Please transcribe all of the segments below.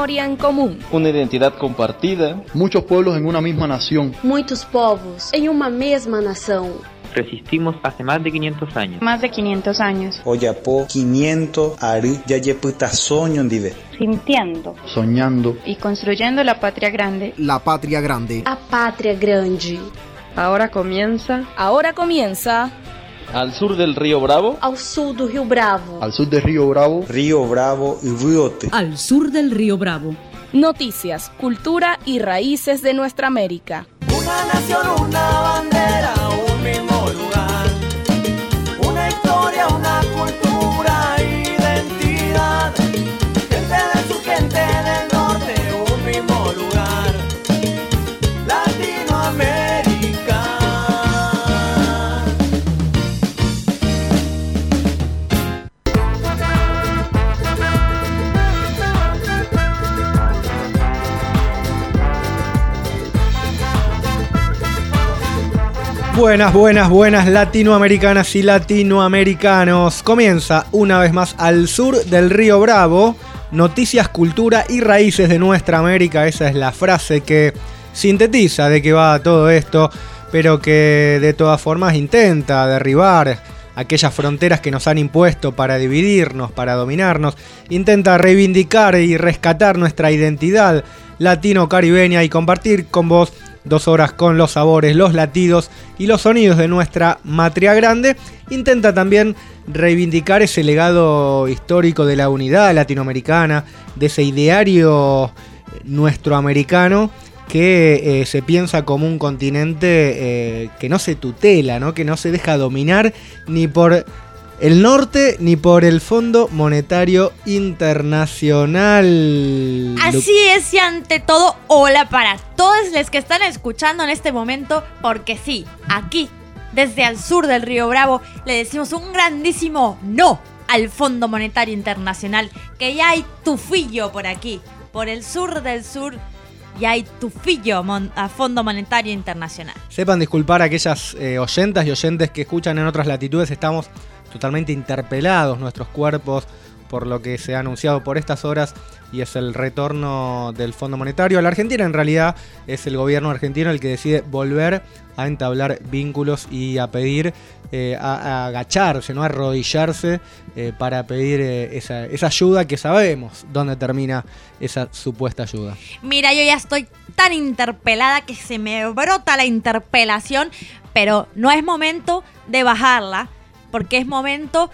historia en común. Una identidad compartida. Muchos pueblos en una misma nación. Muchos povos en una misma nación. Resistimos hace más de 500 años. Más de 500 años. Oyapo 500 ari yayeputa soño dive. Sintiendo. Soñando. Y construyendo la patria grande. La patria grande. A patria grande. Ahora comienza. Ahora comienza. Al sur del río Bravo. Al sur del río Bravo. Al sur del río Bravo. Río Bravo y Riote. Al sur del río Bravo. Noticias, cultura y raíces de nuestra América. Una nación, una bandera, Buenas, buenas, buenas latinoamericanas y latinoamericanos. Comienza una vez más al sur del río Bravo. Noticias, cultura y raíces de nuestra América. Esa es la frase que sintetiza de qué va todo esto, pero que de todas formas intenta derribar aquellas fronteras que nos han impuesto para dividirnos, para dominarnos. Intenta reivindicar y rescatar nuestra identidad latino-caribeña y compartir con vos dos horas con los sabores, los latidos y los sonidos de nuestra matria grande. Intenta también reivindicar ese legado histórico de la unidad latinoamericana, de ese ideario nuestro americano que eh, se piensa como un continente eh, que no se tutela, ¿no? que no se deja dominar ni por el norte ni por el Fondo Monetario Internacional. Así es, y ante todo, hola para todos los que están escuchando en este momento, porque sí, aquí, desde el sur del Río Bravo, le decimos un grandísimo no al Fondo Monetario Internacional, que ya hay tufillo por aquí, por el sur del sur. Y hay tufillo a Fondo Monetario Internacional. Sepan disculpar a aquellas eh, oyentas y oyentes que escuchan en otras latitudes. Estamos totalmente interpelados nuestros cuerpos por lo que se ha anunciado por estas horas y es el retorno del Fondo Monetario la Argentina. En realidad es el gobierno argentino el que decide volver a entablar vínculos y a pedir, eh, a, a, agacharse, a arrodillarse eh, para pedir eh, esa, ayuda que sabemos dónde termina esa supuesta ayuda. Mira, yo ya estoy tan interpelada que se me brota la interpelación, pero no es momento de bajarla porque es momento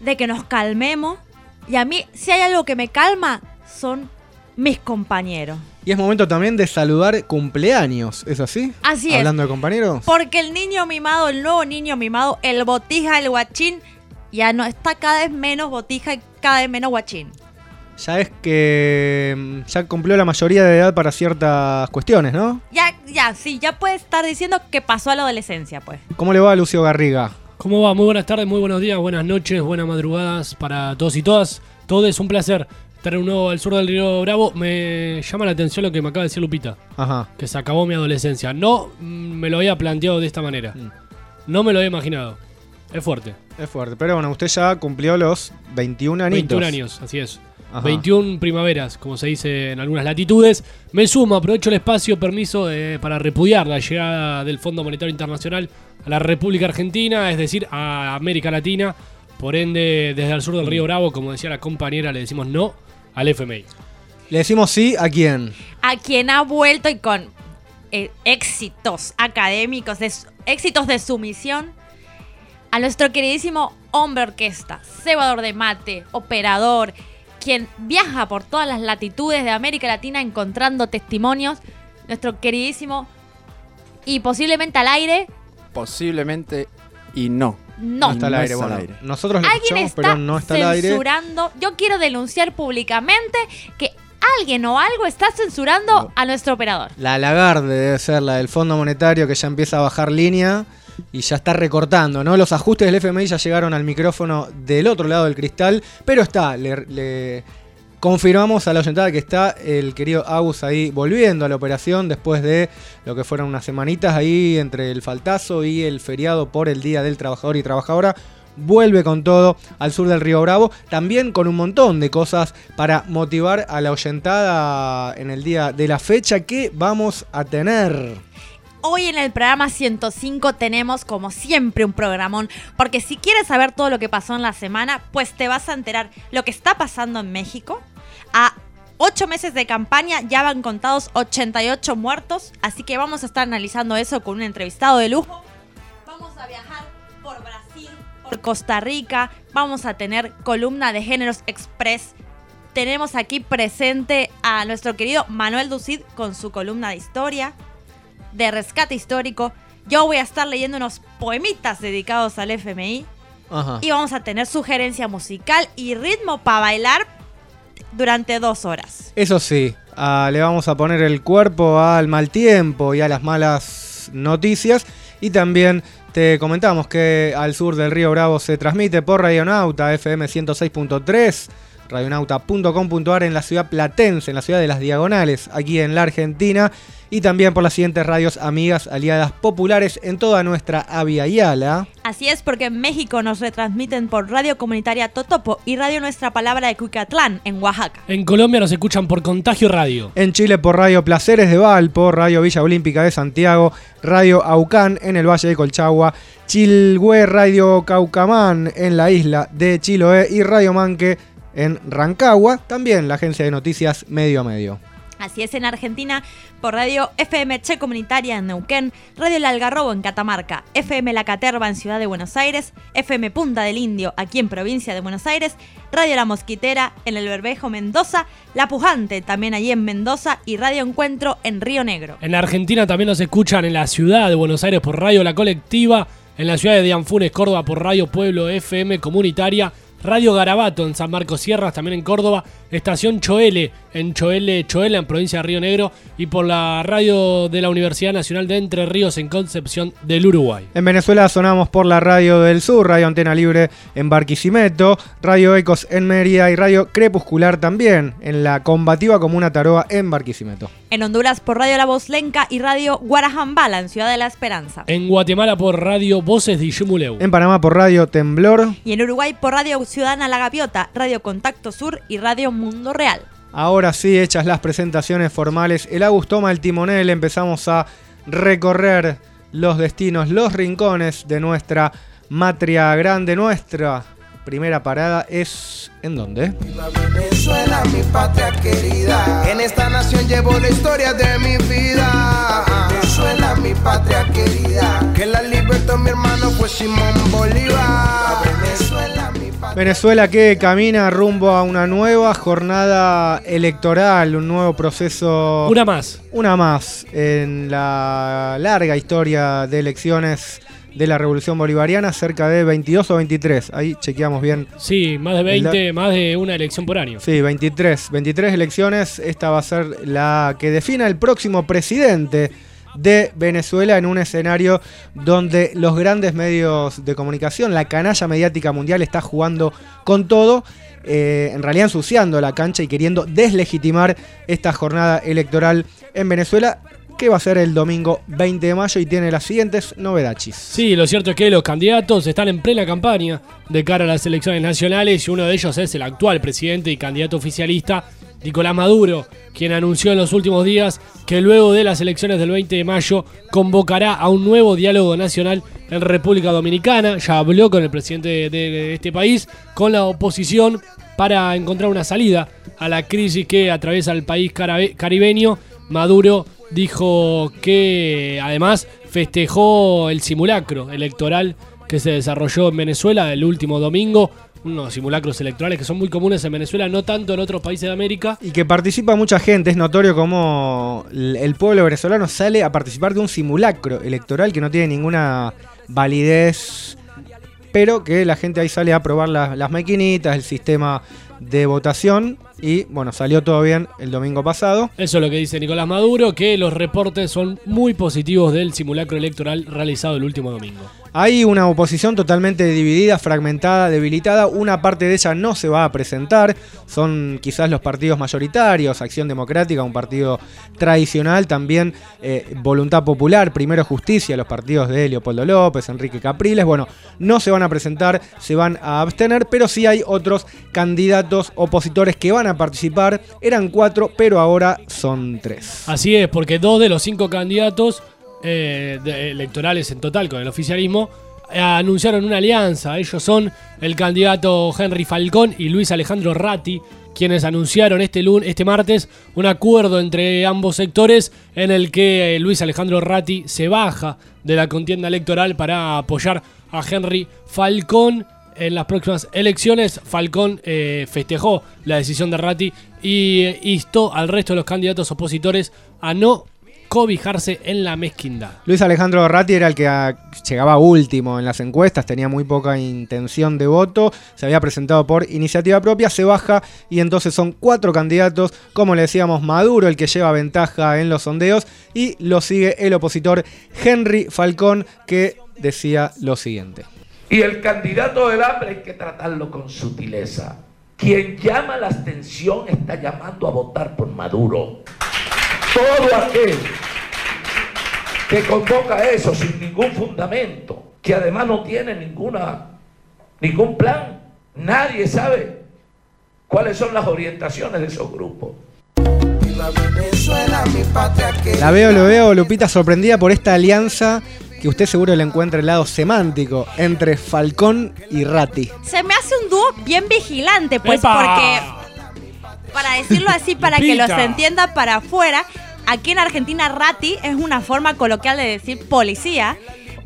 de que nos calmemos. Y a mí, si hay algo que me calma, son mis compañeros. Y es momento también de saludar cumpleaños, ¿es así? Así es. Hablando de compañeros. Porque el niño mimado, el nuevo niño mimado, el botija, el guachín, ya no está cada vez menos botija y cada vez menos guachín. Ya es que mm, ya cumplió la mayoría de edad para ciertas cuestiones, ¿no? Ya, ya, sí, ya puede estar diciendo que pasó a la adolescencia, pues. ¿Cómo le va a Lucio Garriga? ¿Cómo va? Muy buenas tardes, muy buenos días, buenas noches, buenas madrugadas para todos y todas. Todo es un placer estar un nuevo al sur del Río Bravo. Me llama la atención lo que me acaba de decir Lupita. Ajá. Que se acabó mi adolescencia. No mm, me lo había planteado de esta manera. Mm. No me lo había imaginado. Es fuerte. Es fuerte. Pero bueno, usted ya cumplió los 21 años. 21 años, así es. Ajá. 21 primaveras, como se dice en algunas latitudes. Me sumo, aprovecho el espacio, permiso eh, para repudiar la llegada del Fondo Monetario Internacional a la República Argentina, es decir, a América Latina. Por ende, desde el sur del Río Bravo, como decía la compañera, le decimos no al FMI. ¿Le decimos sí a quién? A quien ha vuelto y con eh, éxitos académicos, de, éxitos de su misión, a nuestro queridísimo hombre orquesta, cebador de mate, operador, quien viaja por todas las latitudes de América Latina encontrando testimonios, nuestro queridísimo y posiblemente al aire. Posiblemente y no. No, no está al aire. No bueno, al aire. Nosotros lo alguien escuchamos, está pero no está al aire. censurando. Yo quiero denunciar públicamente que alguien o algo está censurando no. a nuestro operador. La Lagarde debe ser la del Fondo Monetario que ya empieza a bajar línea y ya está recortando, ¿no? Los ajustes del FMI ya llegaron al micrófono del otro lado del cristal, pero está, le, confirmamos a la oyentada que está el querido Agus ahí volviendo a la operación después de lo que fueron unas semanitas ahí entre el faltazo y el feriado por el Día del Trabajador y Trabajadora. vuelve con todo al sur del Río Bravo, también con un montón de cosas para motivar a la oyentada en el día de la fecha que vamos a tener. Hoy en el programa 105 tenemos como siempre un programón, porque si quieres saber todo lo que pasó en la semana, pues te vas a enterar lo que está pasando en México. A ocho meses de campaña ya van contados 88 muertos, así que vamos a estar analizando eso con un entrevistado de lujo. Vamos a viajar por Brasil, por Costa Rica, vamos a tener columna de Géneros Express. Tenemos aquí presente a nuestro querido Manuel Ducid con su columna de historia de rescate histórico. Yo voy a estar leyendo unos poemitas dedicados al FMI. Ajá. Y vamos a tener sugerencia musical y ritmo para bailar durante dos horas. Eso sí, ah, le vamos a poner el cuerpo al mal tiempo y a las malas noticias. Y también te comentamos que al sur del Río Bravo se transmite por Radionauta FM 106.3, radionauta.com.ar en la ciudad platense, en la ciudad de las Diagonales, aquí en la Argentina. Y también por las siguientes radios amigas aliadas populares en toda nuestra Avia Yala. Así es porque en México nos retransmiten por Radio Comunitaria Totopo y Radio Nuestra Palabra de Cuicatlán, en Oaxaca. En Colombia nos escuchan por Contagio Radio. En Chile por Radio Placeres de Valpo, Radio Villa Olímpica de Santiago, Radio Aucán en el Valle de Colchagua, Chilhue Radio Caucamán en la isla de Chiloé y Radio Manque en Rancagua, también la agencia de noticias Medio a Medio. Así es en Argentina por Radio FM Che Comunitaria en Neuquén, Radio El Algarrobo en Catamarca, FM La Caterva en Ciudad de Buenos Aires, FM Punta del Indio aquí en Provincia de Buenos Aires, Radio La Mosquitera en el Berbejo Mendoza, La Pujante también allí en Mendoza y Radio Encuentro en Río Negro. En Argentina también nos escuchan en la ciudad de Buenos Aires por Radio La Colectiva, en la ciudad de Dianfunes, Córdoba por Radio Pueblo FM Comunitaria, Radio Garabato en San Marcos Sierras, también en Córdoba, Estación Choele en Choele, Choela en provincia de Río Negro y por la radio de la Universidad Nacional de Entre Ríos en Concepción del Uruguay. En Venezuela sonamos por la Radio del Sur, Radio Antena Libre en Barquisimeto, Radio Ecos en Mérida y Radio Crepuscular también en la combativa Comuna Taroa en Barquisimeto. En Honduras por Radio La Voz Lenca y Radio Guarajambala en Ciudad de la Esperanza. En Guatemala por Radio Voces de Yumuleu. En Panamá por Radio Temblor. Y en Uruguay por Radio Ciudadana La Gaviota, Radio Contacto Sur y Radio Mundo Real. Ahora sí, hechas las presentaciones formales, el Agus toma el timonel, empezamos a recorrer los destinos, los rincones de nuestra matria grande, nuestra primera parada es ¿en dónde? Venezuela, mi patria querida. En esta nación llevo la historia de mi vida. Venezuela, mi patria querida. Que la libertó mi hermano fue Simón Bolívar. Venezuela, mi Venezuela que camina rumbo a una nueva jornada electoral, un nuevo proceso. Una más. Una más en la larga historia de elecciones de la Revolución Bolivariana, cerca de 22 o 23. Ahí chequeamos bien. Sí, más de 20, más de una elección por año. Sí, 23. 23 elecciones. Esta va a ser la que defina el próximo presidente de Venezuela en un escenario donde los grandes medios de comunicación, la canalla mediática mundial está jugando con todo, eh, en realidad ensuciando la cancha y queriendo deslegitimar esta jornada electoral en Venezuela que va a ser el domingo 20 de mayo y tiene las siguientes novedades. Sí, lo cierto es que los candidatos están en plena campaña de cara a las elecciones nacionales y uno de ellos es el actual presidente y candidato oficialista, Nicolás Maduro, quien anunció en los últimos días que luego de las elecciones del 20 de mayo convocará a un nuevo diálogo nacional en República Dominicana. Ya habló con el presidente de, este país, con la oposición, para encontrar una salida a la crisis que atraviesa el país caribeño. Maduro dijo que además festejó el simulacro electoral que se desarrolló en Venezuela el último domingo. Unos simulacros electorales que son muy comunes en Venezuela, no tanto en otros países de América. Y que participa mucha gente, es notorio como el pueblo venezolano sale a participar de un simulacro electoral que no tiene ninguna validez, pero que la gente ahí sale a probar las, las maquinitas, el sistema de votación y bueno, salió todo bien el domingo pasado. Eso es lo que dice Nicolás Maduro, que los reportes son muy positivos del simulacro electoral realizado el último domingo. Hay una oposición totalmente dividida, fragmentada, debilitada. Una parte de ella no se va a presentar. Son quizás los partidos mayoritarios, Acción Democrática, un partido tradicional, también eh, Voluntad Popular, Primero Justicia, los partidos de Leopoldo López, Enrique Capriles. Bueno, no se van a presentar, se van a abstener, pero sí hay otros candidatos opositores que van a participar. Eran cuatro, pero ahora son tres. Así es, porque dos de los cinco candidatos eh, electorales en total con el oficialismo anunciaron una alianza. Ellos son el candidato Henry Falcón y Luis Alejandro Ratti, quienes anunciaron este, lun- este martes un acuerdo entre ambos sectores en el que eh, Luis Alejandro Ratti se baja de la contienda electoral para apoyar a Henry Falcón. En las próximas elecciones, Falcón eh, festejó la decisión de Ratti y eh, instó al resto de los candidatos opositores a no cobijarse en la mezquindad. Luis Alejandro Ratti era el que ah, llegaba último en las encuestas, tenía muy poca intención de voto, se había presentado por iniciativa propia, se baja y entonces son cuatro candidatos, como le decíamos, Maduro el que lleva ventaja en los sondeos y lo sigue el opositor Henry Falcón que decía lo siguiente. Y el candidato del hambre hay que tratarlo con sutileza. Quien llama la abstención está llamando a votar por Maduro. Todo aquel que convoca eso sin ningún fundamento, que además no tiene ninguna, ningún plan, nadie sabe cuáles son las orientaciones de esos grupos. La veo, lo veo, Lupita sorprendida por esta alianza que usted seguro le encuentra el lado semántico entre Falcón y Ratti. Se me hace un dúo bien vigilante, pues, ¡Epa! porque, para decirlo así, para que los entienda para afuera, aquí en Argentina Rati es una forma coloquial de decir policía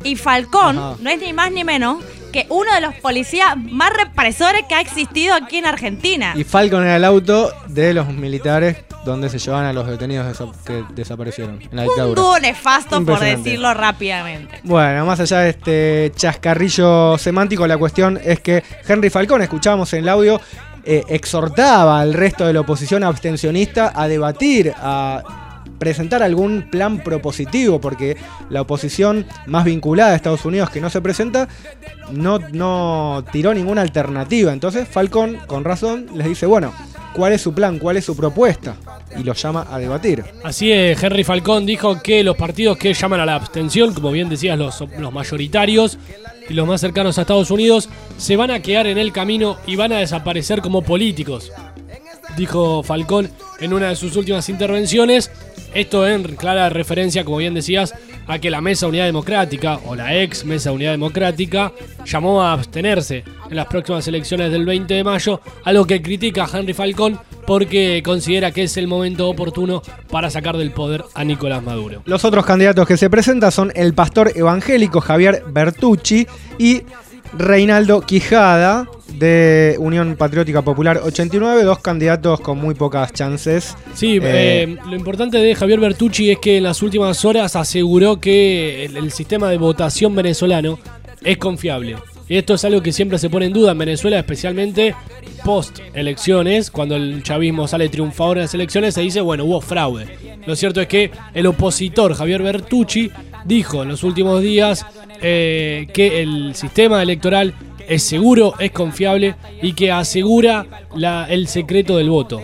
y Falcón Ajá. no es ni más ni menos que uno de los policías más represores que ha existido aquí en Argentina. Y Falcon era el auto de los militares donde se llevan a los detenidos desa- que desaparecieron en la Un dictadura. dúo nefasto, por decirlo rápidamente. Bueno, más allá de este chascarrillo semántico, la cuestión es que Henry Falcón, escuchábamos en el audio, eh, exhortaba al resto de la oposición abstencionista a debatir, a presentar algún plan propositivo, porque la oposición más vinculada a Estados Unidos que no se presenta no, no tiró ninguna alternativa. Entonces Falcón, con razón, les dice, bueno, ¿cuál es su plan? ¿Cuál es su propuesta? Y los llama a debatir. Así es, Henry Falcón dijo que los partidos que llaman a la abstención, como bien decías, los, los mayoritarios y los más cercanos a Estados Unidos, se van a quedar en el camino y van a desaparecer como políticos. Dijo Falcón en una de sus últimas intervenciones. Esto en clara referencia, como bien decías, a que la Mesa Unidad Democrática, o la ex Mesa Unidad Democrática, llamó a abstenerse en las próximas elecciones del 20 de mayo, algo que critica a Henry Falcón porque considera que es el momento oportuno para sacar del poder a Nicolás Maduro. Los otros candidatos que se presentan son el pastor evangélico Javier Bertucci y Reinaldo Quijada de Unión Patriótica Popular 89, dos candidatos con muy pocas chances. Sí, Eh, eh, lo importante de Javier Bertucci es que en las últimas horas aseguró que el, el sistema de votación venezolano es confiable. Y esto es algo que siempre se pone en duda en Venezuela, especialmente post elecciones, cuando el chavismo sale triunfador en las elecciones, se dice, bueno, hubo fraude. Lo cierto es que el opositor Javier Bertucci dijo en los últimos días eh, que el sistema electoral es seguro, es confiable y que asegura el secreto del voto.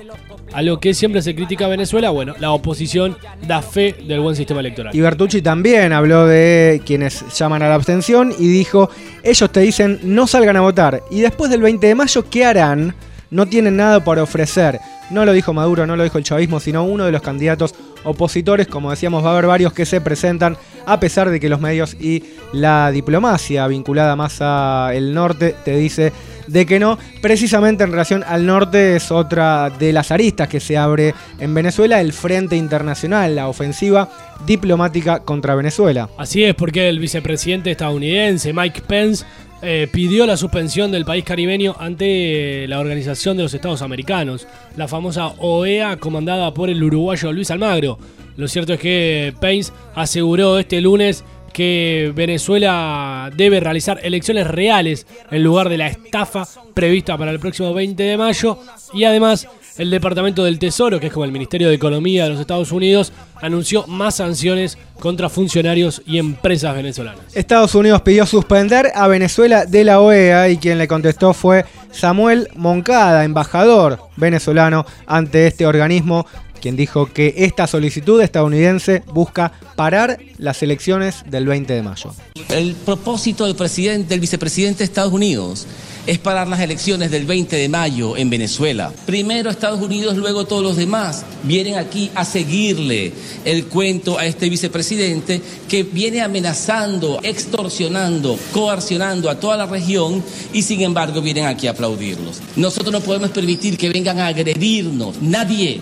A lo que siempre se critica Venezuela, bueno, la oposición da fe del buen sistema electoral. Y Bertucci también habló de quienes llaman a la abstención y dijo, ellos te dicen no salgan a votar y después del 20 de mayo, ¿qué harán? No tienen nada para ofrecer. No lo dijo Maduro, no lo dijo el chavismo, sino uno de los candidatos opositores. Como decíamos, va a haber varios que se presentan, a pesar de que los medios y la diplomacia vinculada más al norte te dice de que no. Precisamente en relación al norte es otra de las aristas que se abre en Venezuela, el Frente Internacional, la ofensiva diplomática contra Venezuela. Así es, porque el vicepresidente estadounidense Mike Pence eh, pidió la suspensión del país caribeño ante la Organización de los Estados Americanos, la famosa OEA comandada por el uruguayo Luis Almagro. Lo cierto es que Pence aseguró este lunes que Venezuela debe realizar elecciones reales en lugar de la estafa prevista para el próximo 20 de mayo y además el Departamento del Tesoro, que es como el Ministerio de Economía de los Estados Unidos, anunció más sanciones contra funcionarios y empresas venezolanas. Estados Unidos pidió suspender a Venezuela de la OEA y quien le contestó fue Samuel Moncada, embajador venezolano ante este organismo, quien dijo que esta solicitud estadounidense busca parar las elecciones del 20 de mayo. El propósito del presidente, del vicepresidente de Estados Unidos es parar las elecciones del 20 de mayo en Venezuela. Primero Estados Unidos, luego todos los demás vienen aquí a seguirle el cuento a este vicepresidente que viene amenazando, extorsionando, coercionando a toda la región y sin embargo vienen aquí a aplaudirlos. Nosotros no podemos permitir que vengan a agredirnos. Nadie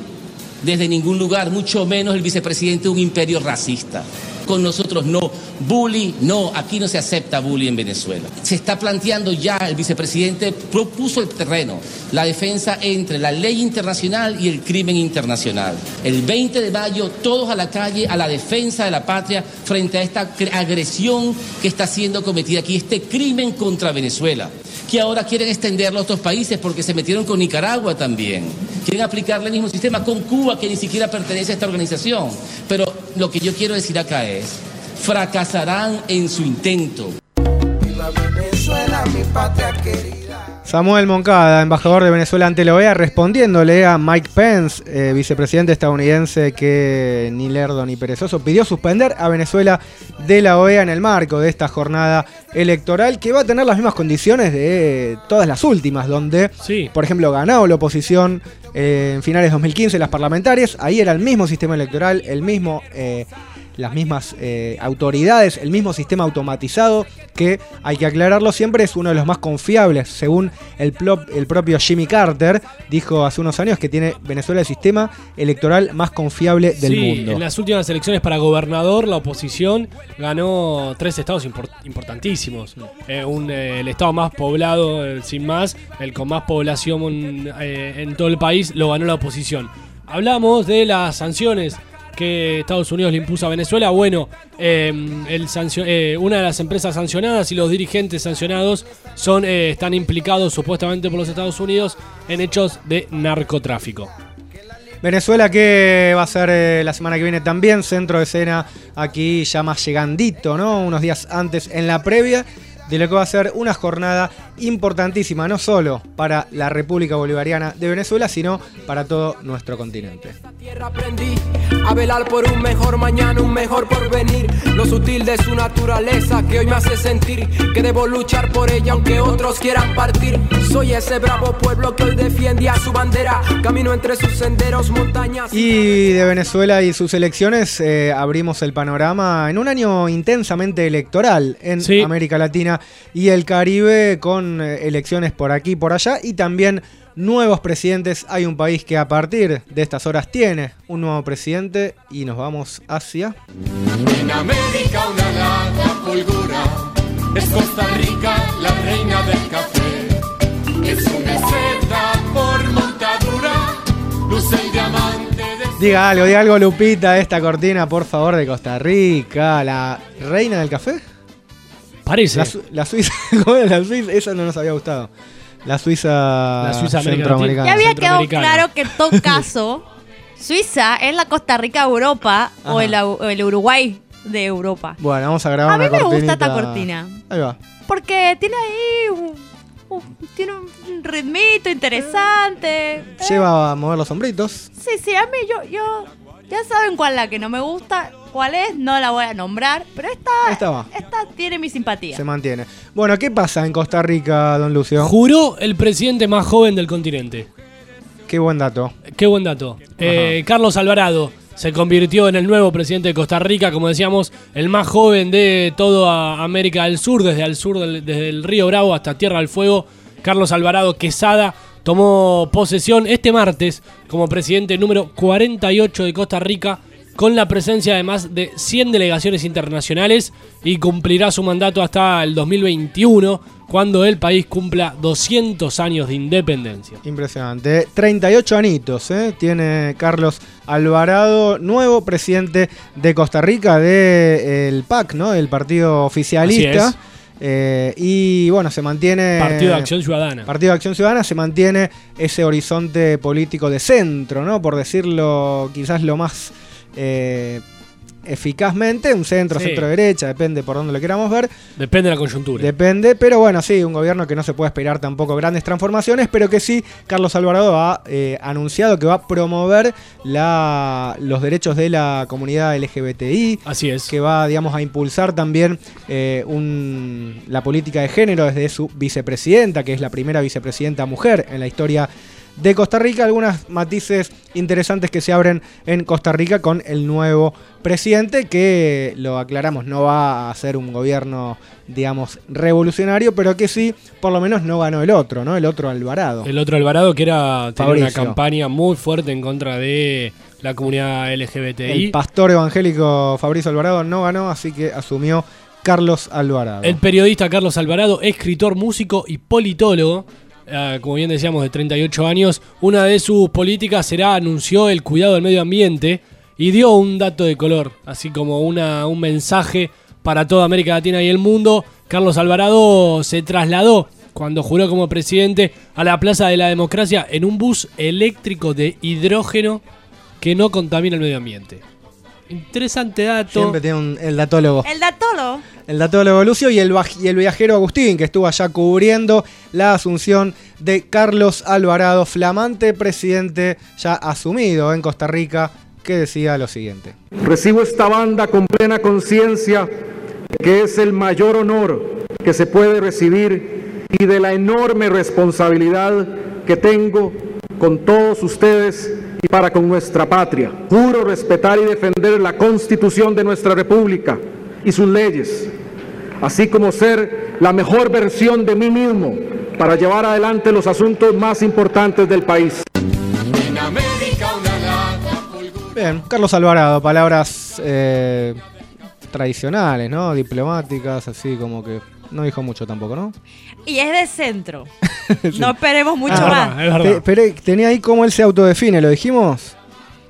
desde ningún lugar, mucho menos el vicepresidente de un imperio racista. Con nosotros no. Bully, no. Aquí no se acepta bully en Venezuela. Se está planteando ya, el vicepresidente propuso el terreno, la defensa entre la ley internacional y el crimen internacional. El 20 de mayo, todos a la calle, a la defensa de la patria frente a esta agresión que está siendo cometida aquí, este crimen contra Venezuela que ahora quieren extenderlo a otros países porque se metieron con Nicaragua también. Quieren aplicarle el mismo sistema con Cuba, que ni siquiera pertenece a esta organización. Pero lo que yo quiero decir acá es, fracasarán en su intento. Viva Venezuela, mi patria querida. Samuel Moncada, embajador de Venezuela ante la OEA, respondiéndole a Mike Pence, eh, vicepresidente estadounidense que ni lerdo ni perezoso, pidió suspender a Venezuela de la OEA en el marco de esta jornada electoral que va a tener las mismas condiciones de todas las últimas, donde, por ejemplo, ganó la oposición eh, en finales de 2015 las parlamentarias, ahí era el mismo sistema electoral, el mismo... eh, las mismas eh, autoridades, el mismo sistema automatizado, que hay que aclararlo siempre, es uno de los más confiables, según el, plop- el propio Jimmy Carter, dijo hace unos años que tiene Venezuela el sistema electoral más confiable del sí, mundo. en las últimas elecciones para gobernador, la oposición ganó tres estados import- importantísimos. Eh, un, eh, el estado más poblado, eh, sin más, el con más población en todo el país, lo ganó la oposición. Hablamos de las sanciones que Estados Unidos le impuso a Venezuela. Bueno, eh, el eh, una de las empresas sancionadas y los dirigentes sancionados son, eh, están implicados supuestamente por los Estados Unidos en hechos de narcotráfico. Venezuela que va a ser eh, la semana que viene también centro de escena aquí ya más llegandito, ¿no? Unos días antes en la previa de lo que va a ser una jornada importantísima, no solo para la República Bolivariana de Venezuela, sino para todo nuestro continente. tierra aprendí a velar por un mejor mañana, un mejor porvenir. Lo sutil de su naturaleza que hoy me hace sentir que debo luchar por ella aunque otros quieran partir. Soy ese bravo pueblo que hoy defiende a su bandera. Camino entre sus senderos, montañas. Y de Venezuela y sus elecciones eh, abrimos el panorama en un año intensamente electoral en América Latina y el Caribe con eh, elecciones por aquí y por allá y también nuevos presidentes. Hay un país que a partir de estas horas tiene un nuevo presidente y nos vamos hacia... En América una lata fulgura, es Costa Rica la reina del café. Es una meseta por montadura, luce el diamante de Diga algo, diga algo Lupita, esta cortina por favor de Costa Rica, la reina del café. Parece. La, Su- la Suiza, ¿cómo la Suiza? Esa no nos había gustado. La Suiza, La Suiza americana. centroamericana. Ya había quedado claro que en todo caso, Suiza es la Costa Rica de Europa o el, o el Uruguay de Europa. Bueno, vamos a grabar A mí me gusta esta cortina. Ahí va. Porque tiene ahí un, un- tiene un ritmito interesante. Lleva a mover los sombritos. Sí, sí, a mí yo, yo, ya saben cuál es la que no me gusta, cuál es, no la voy a nombrar, pero esta, Esta va. esta tiene mi simpatía. Se mantiene. Bueno, ¿qué pasa en Costa Rica, don Lucio? Juró el presidente más joven del continente. Qué buen dato. Qué buen dato. Eh, Carlos Alvarado se convirtió en el nuevo presidente de Costa Rica, como decíamos, el más joven de toda América del Sur, desde el sur, del- desde el Río Bravo hasta Tierra del Fuego. Carlos Alvarado Quesada tomó posesión este martes como presidente número 48 de Costa Rica, con la presencia de más de 100 delegaciones internacionales y cumplirá su mandato hasta el 2021, cuando el país cumpla 200 años de independencia. Impresionante. 38 anitos, ¿eh? Tiene Carlos Alvarado, nuevo presidente de Costa Rica del PAC, ¿no? El partido oficialista. Eh, y bueno, se mantiene. Partido de Acción Ciudadana. Partido de Acción Ciudadana se mantiene ese horizonte político de centro, ¿no? Por decirlo quizás lo más eh, eficazmente, un centro, Sí. centro derecha, depende por dónde lo queramos ver. Depende de la coyuntura. Depende, pero bueno, sí, un gobierno que no se puede esperar tampoco grandes transformaciones, pero que sí, Carlos Alvarado ha eh, anunciado que va a promover la, los derechos de la comunidad LGBTI. Así es. Que va, digamos, a impulsar también eh, un- la política de género desde su vicepresidenta, que es la primera vicepresidenta mujer en la historia de Costa Rica. Algunas matices interesantes que se abren en Costa Rica con el nuevo presidente, que lo aclaramos, no va a ser un gobierno, digamos, revolucionario, pero que sí, por lo menos no ganó el otro, ¿no? El otro Alvarado. El otro Alvarado que era una campaña muy fuerte en contra de la comunidad LGBTI. El pastor evangélico Fabrizio Alvarado no ganó, así que asumió Carlos Alvarado. El periodista Carlos Alvarado, escritor, músico y politólogo, como bien decíamos, de 38 años, una de sus políticas será, anunció el cuidado del medio ambiente y dio un dato de color, así como una, un mensaje para toda América Latina y el mundo. Carlos Alvarado se trasladó cuando juró como presidente a la Plaza de la Democracia en un bus eléctrico de hidrógeno que no contamina el medio ambiente. Interesante dato. Siempre tiene un- el datólogo. El datolo. El datólogo Lucio y el, y el viajero Agustín, que estuvo allá cubriendo la asunción de Carlos Alvarado, flamante presidente ya asumido en Costa Rica, que decía lo siguiente. Recibo esta banda con plena conciencia de que es el mayor honor que se puede recibir y de la enorme responsabilidad que tengo con todos ustedes y para con nuestra patria. Juro respetar y defender la constitución de nuestra república y sus leyes, así como ser la mejor versión de mí mismo para llevar adelante los asuntos más importantes del país. Bien, Carlos Alvarado, palabras eh, tradicionales, ¿no? Diplomáticas, así como que no dijo mucho tampoco, ¿no? Y es de centro. No esperemos mucho Ah, más. Te- pero tenía ahí cómo él se autodefine, ¿lo dijimos?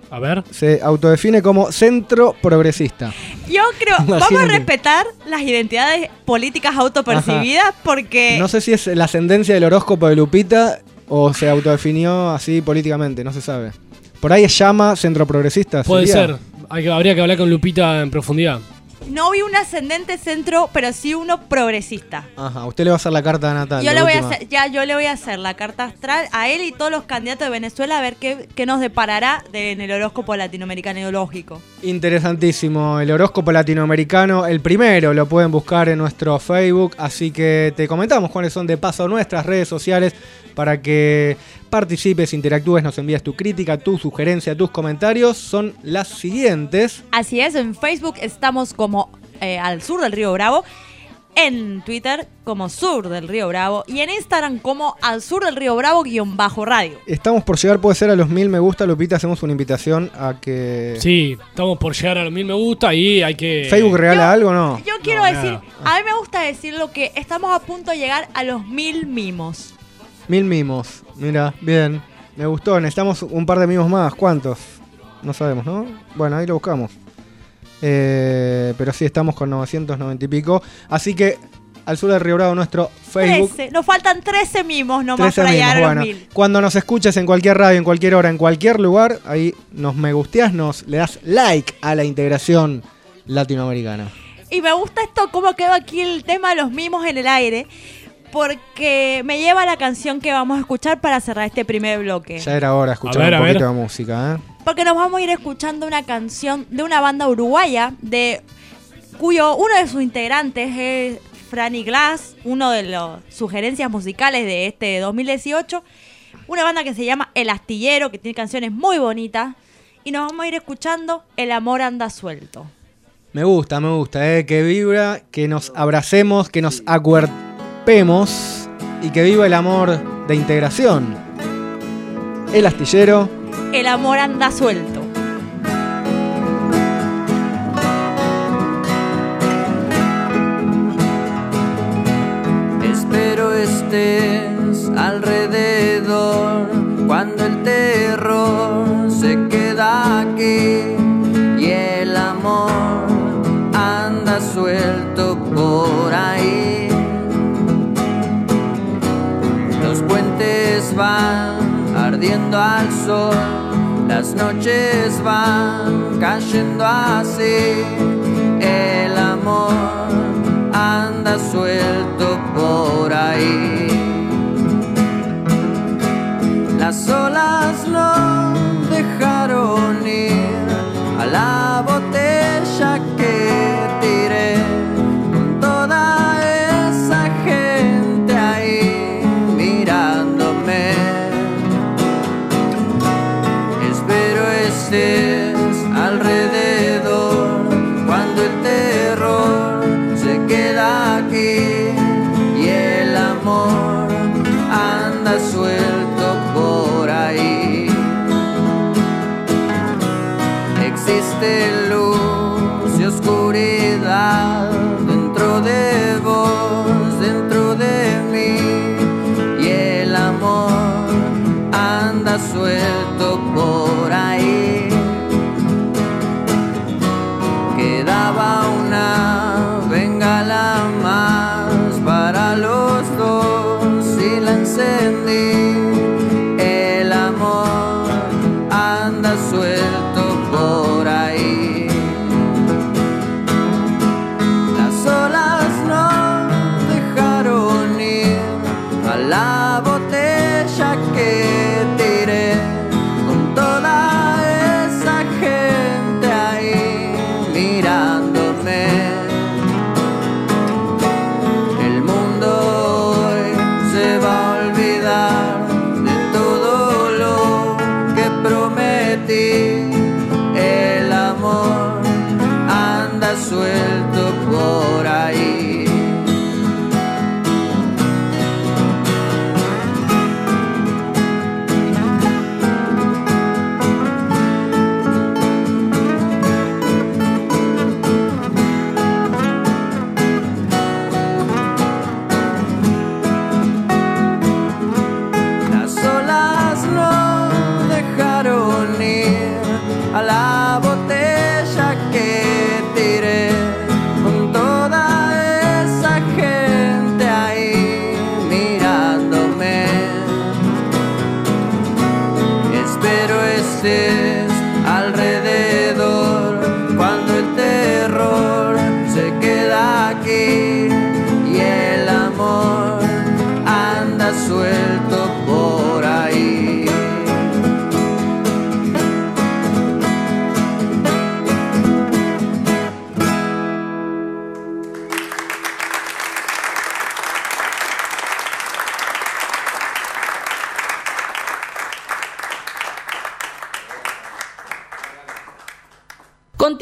A ver. Se autodefine como centro progresista. Yo creo, vamos a respetar las identidades políticas autopercibidas porque No sé si es la ascendencia del horóscopo de Lupita o se autodefinió así políticamente, no se sabe. Por ahí es llama centro progresista. Puede ¿sería? ser. Hay que- habría que hablar con Lupita en profundidad. No vi un ascendente centro, pero sí uno progresista. Ajá, usted le va a hacer la carta natal. Yo le voy a hacer, ya yo le voy a hacer la carta astral a él y todos los candidatos de Venezuela a ver qué, qué nos deparará de- en el horóscopo latinoamericano ideológico. Interesantísimo, el horóscopo latinoamericano, el primero, lo pueden buscar en nuestro Facebook, así que te comentamos cuáles son de paso nuestras redes sociales para que participes, interactúes, nos envíes tu crítica, tu sugerencia, tus comentarios, son las siguientes. Así es, en Facebook estamos como eh, al sur del río Bravo, en Twitter como sur del río Bravo y en Instagram como al sur del río Bravo guion bajo radio. Estamos por llegar, puede ser a los mil me gusta, Lupita, hacemos una invitación a que... Sí, estamos por llegar a los mil me gusta y hay que. ¿Facebook regala algo o no? Yo quiero No, decir, nada. a mí me gusta decir lo que estamos a punto de llegar a los mil mimos. Mil mimos, mira, bien, me gustó, necesitamos un par de mimos más, ¿cuántos? No sabemos, ¿no? Bueno, ahí lo buscamos. Eh, pero sí, estamos con 990 y pico. Así que al sur del Río Bravo, nuestro Facebook. 13, nos faltan 13 mimos nomás 13 para mimos, llegar a los bueno. mil. Cuando nos escuches en cualquier radio, en cualquier hora, en cualquier lugar, ahí nos me gusteas, nos le das like a la integración latinoamericana. Y me gusta esto, cómo quedó aquí el tema de los mimos en el aire, porque me lleva a la canción que vamos a escuchar para cerrar este primer bloque. Ya era hora de escuchar ver, un poquito de música, ¿eh? Porque nos vamos a ir escuchando una canción de una banda uruguaya, de cuyo uno de sus integrantes es Franny Glass, uno de las sugerencias musicales de este 2018. Una banda que se llama El Astillero, que tiene canciones muy bonitas. Y nos vamos a ir escuchando El amor anda suelto. Me gusta, me gusta, ¿eh? que vibra, que nos abracemos, que nos acuerpemos y que viva el amor de integración. El astillero que el amor anda suelto. Espero estés alrededor cuando el terror se queda aquí y el amor anda suelto por ahí. Los puentes van ardiendo al sol las noches van cayendo así, el amor anda suelto por ahí. Las olas no dejaron ir a la botella Existe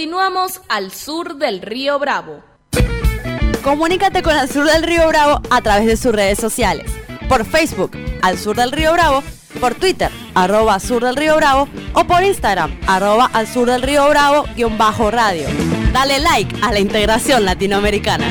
Continuamos al sur del río Bravo. Comunícate con Al Sur del Río Bravo a través de sus redes sociales. Por Facebook, Al Sur del Río Bravo, por Twitter, arroba Sur del Río Bravo, o por Instagram, arroba Al Sur del Río Bravo, guion bajo radio. Dale like a la integración latinoamericana.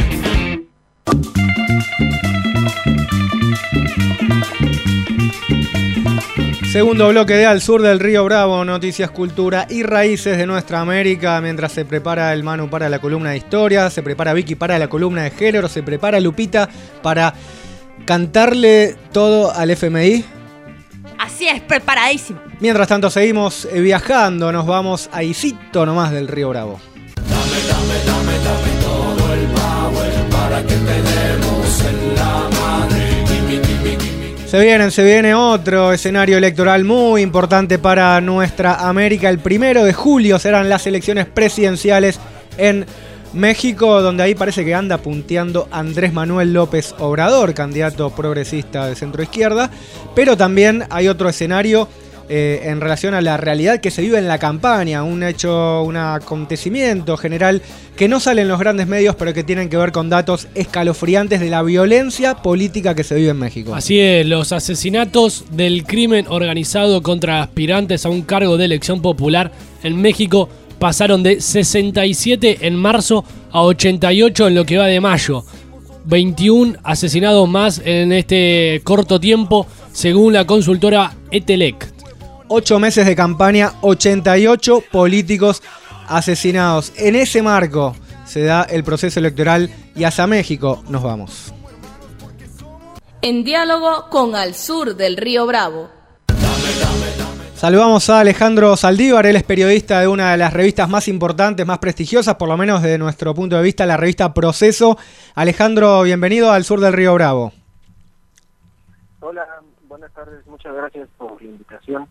Segundo bloque de Al Sur del Río Bravo, noticias, cultura y raíces de nuestra América. Mientras se prepara el Manu para la columna de historia, se prepara Vicky para la columna de género, se prepara Lupita para cantarle todo al FMI. Así es, preparadísimo. Mientras tanto seguimos eh, viajando, nos vamos a Isito nomás del Río Bravo. todo el power para que te demos en Se viene, se viene otro escenario electoral muy importante para nuestra América. El primero de julio serán las elecciones presidenciales en México, donde ahí parece que anda punteando Andrés Manuel López Obrador, candidato progresista de centro izquierda. Pero también hay otro escenario eh, en relación a la realidad que se vive en la campaña, un hecho, un acontecimiento general que no sale en los grandes medios, pero que tienen que ver con datos escalofriantes de la violencia política que se vive en México. Así es, los asesinatos del crimen organizado contra aspirantes a un cargo de elección popular en México pasaron de 67 en marzo a 88 en lo que va de mayo. 21 asesinados más en este corto tiempo, según la consultora Etelec. Ocho meses de campaña, 88 políticos asesinados. En ese marco se da el proceso electoral y hacia México nos vamos. en diálogo con Al Sur del Río Bravo. Saludamos a Alejandro Saldívar, él es periodista de una de las revistas más importantes, más prestigiosas, por lo menos desde nuestro punto de vista, la revista Proceso. Alejandro, bienvenido al sur del Río Bravo. Hola, buenas tardes, muchas gracias por la invitación.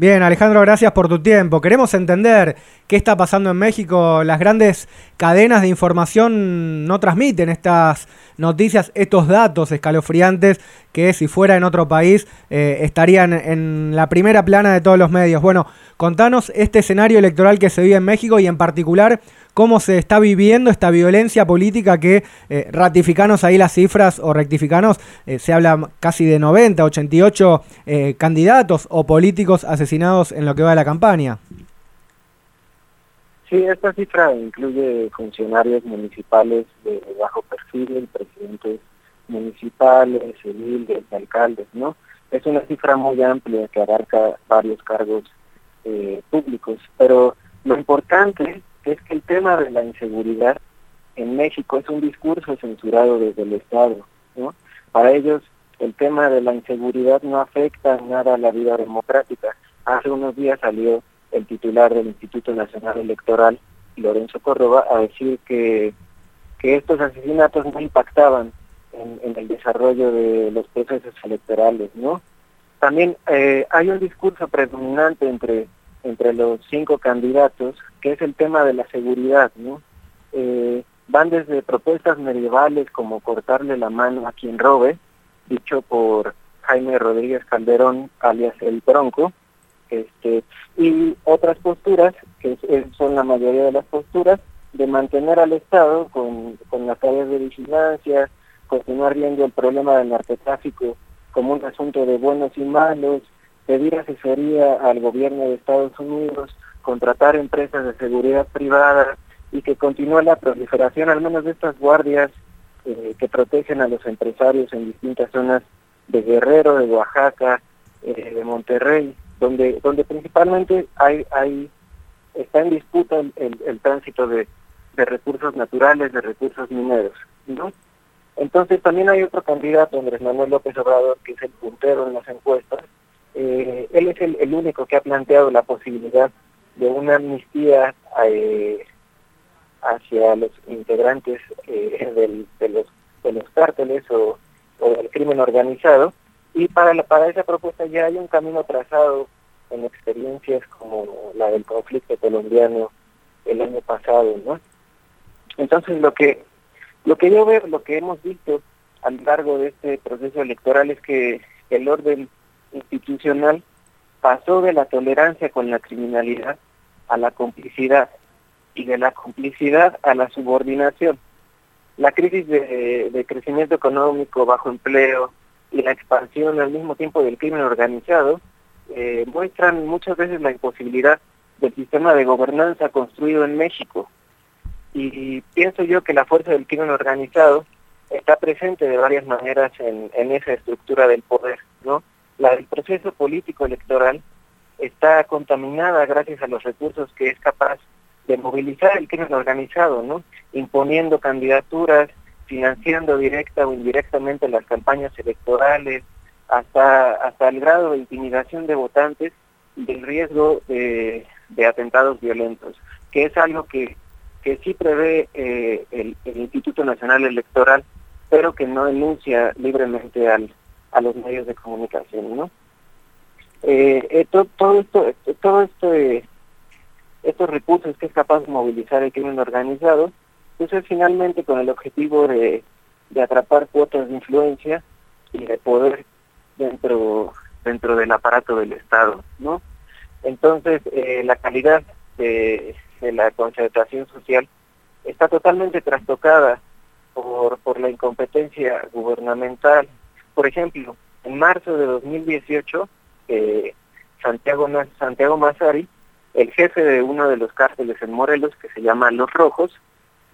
Bien, Alejandro, gracias por tu tiempo. Queremos entender qué está pasando en México. Las grandes cadenas de información no transmiten estas noticias, estos datos escalofriantes que si fuera en otro país eh, estarían en la primera plana de todos los medios. Bueno, contanos este escenario electoral que se vive en México y en particular cómo se está viviendo esta violencia política que, eh, ratificanos ahí las cifras o rectificanos, eh, se habla casi de 90, 88 eh, candidatos o políticos asesinados en lo que va de la campaña. Sí, esta cifra incluye funcionarios municipales de bajo perfil, presidentes municipales, civiles, alcaldes, ¿no? Es una cifra muy amplia que abarca varios cargos eh, públicos, pero lo importante es que el tema de la inseguridad en México es un discurso censurado desde el Estado, ¿no? Para ellos el tema de la inseguridad no afecta nada a la vida democrática. Hace unos días salió el titular del Instituto Nacional Electoral, Lorenzo Córdoba, a decir que, que estos asesinatos no impactaban en, en, el desarrollo de los procesos electorales, ¿no? También eh, hay un discurso predominante entre, entre los cinco candidatos, que es el tema de la seguridad, ¿no? Eh, van desde propuestas medievales como cortarle la mano a quien robe, dicho por Jaime Rodríguez Calderón, alias El Bronco, este, y otras posturas, que son la mayoría de las posturas, de mantener al Estado con, con las tareas de vigilancia, continuar viendo el problema del narcotráfico como un asunto de buenos y malos, pedir asesoría al gobierno de Estados Unidos, contratar empresas de seguridad privada y que continúe la proliferación al menos de estas guardias eh, que protegen a los empresarios en distintas zonas de Guerrero, de Oaxaca, eh, de Monterrey, donde donde principalmente hay hay está en disputa el, tránsito de, recursos naturales, de recursos mineros. Entonces también hay otro candidato, Andrés Manuel López Obrador, que es el puntero en las encuestas. Eh, él es el, único que ha planteado la posibilidad de una amnistía eh, hacia los integrantes eh, del, de, los, de los cárteles o, o, del crimen organizado. Y para, la, para esa propuesta ya hay un camino trazado en experiencias como la del conflicto colombiano el año pasado, ¿no? Entonces lo que lo que yo veo, lo que hemos visto a lo largo de este proceso electoral es que el orden institucional pasó de la tolerancia con la criminalidad a la complicidad y de la complicidad a la subordinación. La crisis de, crecimiento económico, bajo empleo y la expansión al mismo tiempo del crimen organizado eh, muestran muchas veces la imposibilidad del sistema de gobernanza construido en México y pienso yo que la fuerza del crimen organizado está presente de varias maneras en, en esa estructura del poder, ¿no? La del proceso político electoral está contaminada gracias a los recursos que es capaz de movilizar el crimen organizado, ¿no? Imponiendo candidaturas, financiando directa o indirectamente las campañas electorales, hasta hasta el grado de intimidación de votantes y del riesgo de, de atentados violentos, que es algo que que sí prevé eh, el, el, Instituto Nacional Electoral, pero que no denuncia libremente al, a los medios de comunicación, ¿no? Eh, eh, to, todo esto, todo esto, eh, estos recursos que es capaz de movilizar el crimen organizado, pues es finalmente con el objetivo de, de atrapar cuotas de influencia y de poder dentro dentro del aparato del Estado, ¿no? Entonces, eh, la calidad de de la concertación social está totalmente trastocada por, por la incompetencia gubernamental. Por ejemplo, en marzo de 2018, eh, Santiago, Santiago Mazari, el jefe de uno de los cárteles en Morelos, que se llama Los Rojos,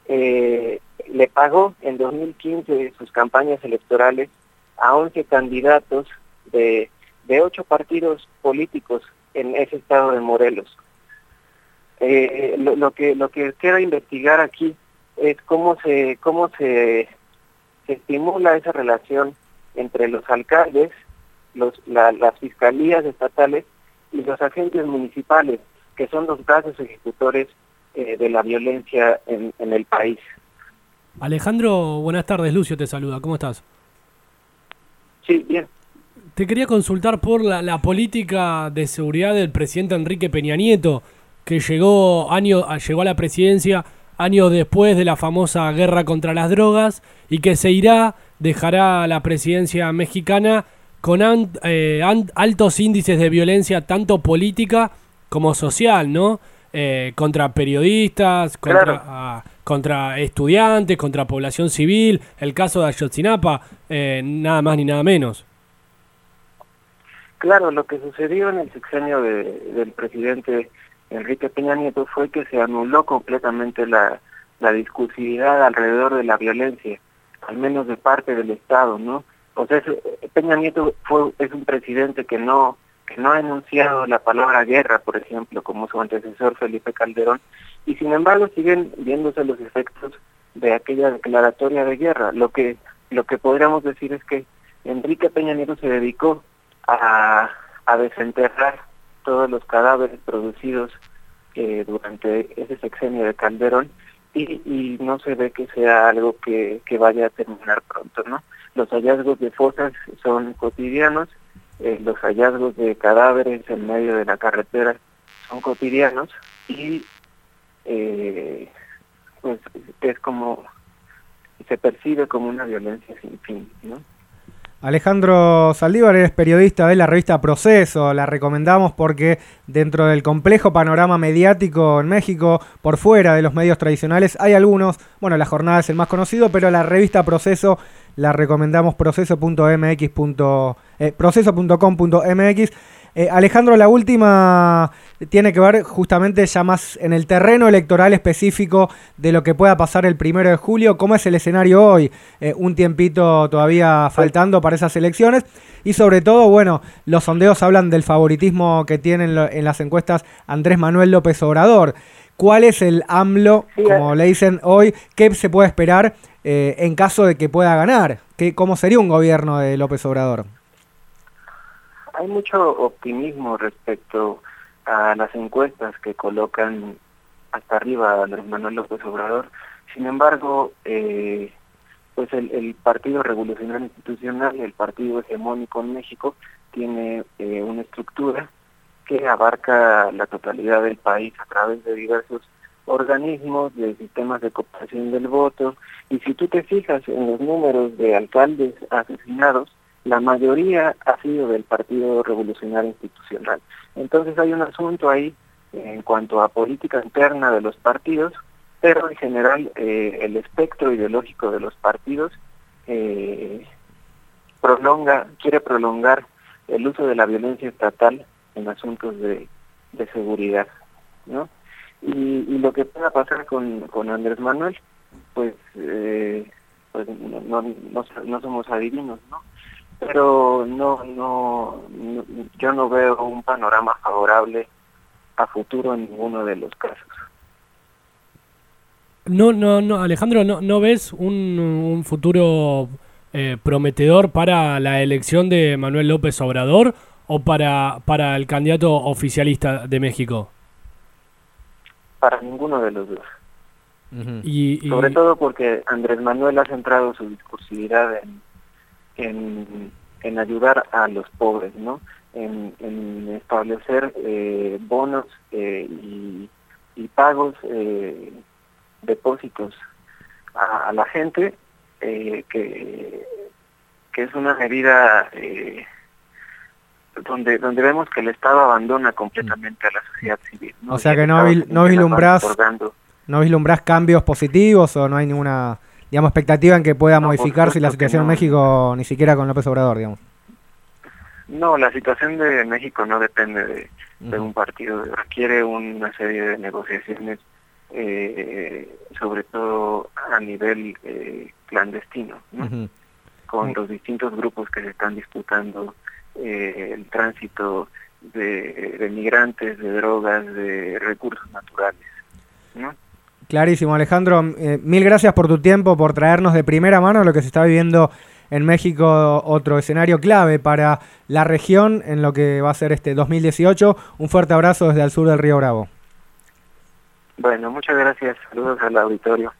eh, le pagó en 2015 sus campañas electorales a 11 candidatos de, de 8 partidos políticos en ese estado de Morelos. Eh, lo, que lo que queda investigar aquí es cómo se cómo se estimula esa relación entre los alcaldes, los, la, las fiscalías estatales y los agentes municipales, que son los brazos ejecutores eh, de la violencia en, en el país. Alejandro, buenas tardes. Lucio te saluda. ¿Cómo estás? Sí, bien. Te quería consultar por la, la política de seguridad del presidente Enrique Peña Nieto, que llegó, año, llegó a la presidencia años después de la famosa guerra contra las drogas y que se irá, dejará la presidencia mexicana con eh, altos índices de violencia tanto política como social, ¿no? Eh, contra periodistas, contra, Claro. ah, contra estudiantes, contra población civil, el caso de Ayotzinapa, eh, nada más ni nada menos. Claro, lo que sucedió en el sexenio de- del presidente Enrique Peña Nieto fue que se anuló completamente la, la discursividad alrededor de la violencia, al menos de parte del Estado, ¿no? O sea, es- Peña Nieto fue es un presidente que no que no ha enunciado la palabra guerra, por ejemplo, como su antecesor Felipe Calderón, y sin embargo siguen viéndose los efectos de aquella declaratoria de guerra. Lo que lo que podríamos decir es que Enrique Peña Nieto se dedicó a, a desenterrar todos los cadáveres producidos eh, durante ese sexenio de Calderón y, no se ve que sea algo que, que vaya a terminar pronto, ¿no? Los hallazgos de fosas son cotidianos, eh, los hallazgos de cadáveres en medio de la carretera son cotidianos y eh, pues es como se percibe como una violencia sin fin, ¿no? Alejandro Saldívar es periodista de la revista Proceso, la recomendamos porque dentro del complejo panorama mediático en México, por fuera de los medios tradicionales, hay algunos, bueno, la jornada es el más conocido, pero la revista Proceso la recomendamos proceso.mx. Eh, proceso.com.mx. Eh, Alejandro, la última tiene que ver justamente ya más en el terreno electoral específico de lo que pueda pasar el primero de julio. ¿Cómo es el escenario hoy? Eh, un tiempito todavía faltando para esas elecciones. Y sobre todo, bueno, los sondeos hablan del favoritismo que tiene en, las encuestas Andrés Manuel López Obrador. ¿Cuál es el AMLO, como le dicen hoy? ¿Qué se puede esperar eh, en caso de que pueda ganar? ¿Qué, ¿Cómo sería un gobierno de López Obrador? Hay mucho optimismo respecto a las encuestas que colocan hasta arriba a Andrés Manuel López Obrador. Sin embargo, eh, pues el, Partido Revolucionario Institucional, el partido hegemónico en México, tiene eh, una estructura que abarca la totalidad del país a través de diversos organismos, de sistemas de cooperación del voto, y si tú te fijas en los números de alcaldes asesinados, la mayoría ha sido del Partido Revolucionario Institucional. Entonces hay un asunto ahí en cuanto a política interna de los partidos, pero en general eh, el espectro ideológico de los partidos eh, prolonga, quiere prolongar el uso de la violencia estatal en asuntos de, de seguridad, ¿no? Y, lo que pueda pasar con, con Andrés Manuel, pues, eh, pues no, no, no, no somos adivinos, ¿no? Pero no, no, no, yo no veo un panorama favorable a futuro en ninguno de los casos. No, no, no, Alejandro, ¿no, no ves un, un futuro eh, prometedor para la elección de Manuel López Obrador o para, para el candidato oficialista de México? Para ninguno de los dos. Y, y- Sobre todo porque Andrés Manuel ha centrado su discursividad en, en, en ayudar a los pobres, ¿no? En, en establecer eh, bonos eh, y, y pagos, eh, depósitos a, a la gente, eh, que, que es una medida eh, donde donde vemos que el Estado abandona completamente a la sociedad civil. ¿no? O sea que no, vil- no otorgando. no vislumbrás cambios positivos o no hay ninguna digamos expectativa en que pueda No, modificarse la situación en. México ni siquiera con López Obrador, digamos. No, la situación de México no depende de, de un partido, requiere una serie de negociaciones, eh, sobre todo a nivel eh, clandestino, con los distintos grupos que se están disputando eh, el tránsito de, de migrantes, de drogas, de recursos naturales. ¿no? Clarísimo, Alejandro. eh, mil gracias por tu tiempo, por traernos de primera mano lo que se está viviendo en México otro escenario clave para la región en lo que va a ser este 2018. Un fuerte abrazo desde el sur del Río Bravo. Bueno, muchas gracias. Saludos al auditorio.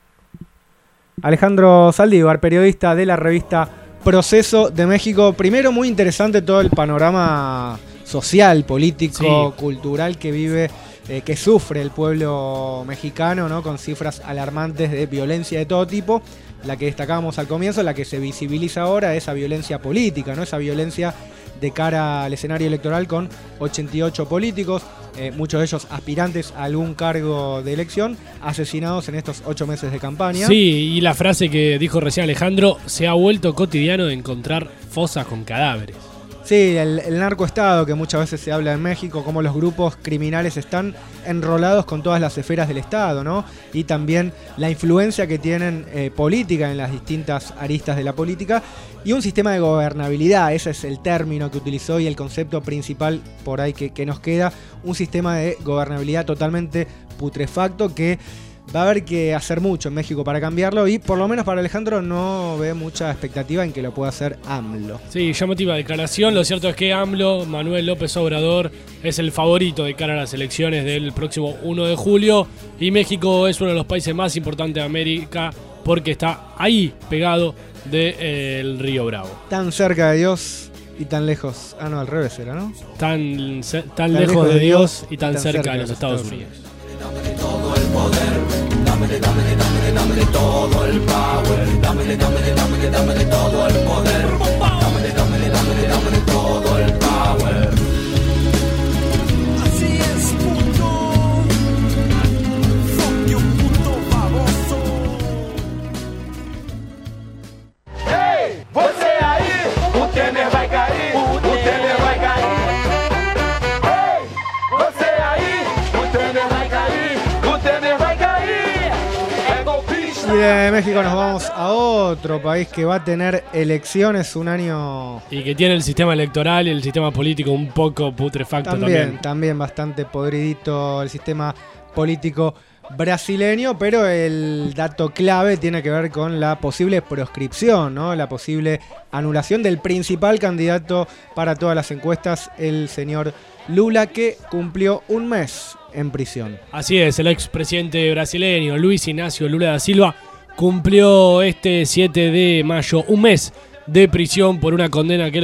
Alejandro Saldívar, periodista de la revista Proceso de México. Primero, muy interesante todo el panorama social, político, Sí. cultural que vive, eh, que sufre el pueblo mexicano, ¿no? Con cifras alarmantes de violencia de todo tipo. La que destacábamos al comienzo, la que se visibiliza ahora, esa violencia política, ¿no? Esa violencia de cara al escenario electoral con 88 políticos, eh, muchos de ellos aspirantes a algún cargo de elección, asesinados en estos ocho meses de campaña. Sí, y la frase que dijo recién Alejandro, se ha vuelto cotidiano encontrar fosas con cadáveres. Sí, el, narcoestado que muchas veces se habla en México, cómo los grupos criminales están enrolados con todas las esferas del Estado, ¿no? Y también la influencia que tienen eh, política en las distintas aristas de la política y un sistema de gobernabilidad, ese es el término que utilizó y el concepto principal por ahí que nos queda, un sistema de gobernabilidad totalmente putrefacto que va a haber que hacer mucho en México para cambiarlo y por lo menos para Alejandro no ve mucha expectativa en que lo pueda hacer AMLO. Sí, llamativa declaración. Lo cierto es que AMLO, Manuel López Obrador, es el favorito de cara a las elecciones del próximo 1 de julio. Y México es uno de los países más importantes de América porque está ahí pegado del río Bravo. Tan cerca de Dios y tan lejos. Ah, no, al revés era, ¿no? Tan, tan lejos de Dios y tan cerca de los Estados Unidos. Dámele, país que va a tener elecciones un año Y que tiene el sistema electoral y el sistema político un poco putrefacto también, también. también bastante podridito el sistema político brasileño, pero el dato clave tiene que ver con la posible proscripción, ¿no? La posible anulación del principal candidato para todas las encuestas, el señor Lula, que cumplió un mes en prisión. Así es, el expresidente brasileño Luis Ignacio Lula da Silva cumplió este 7 de mayo un mes de prisión por una condena que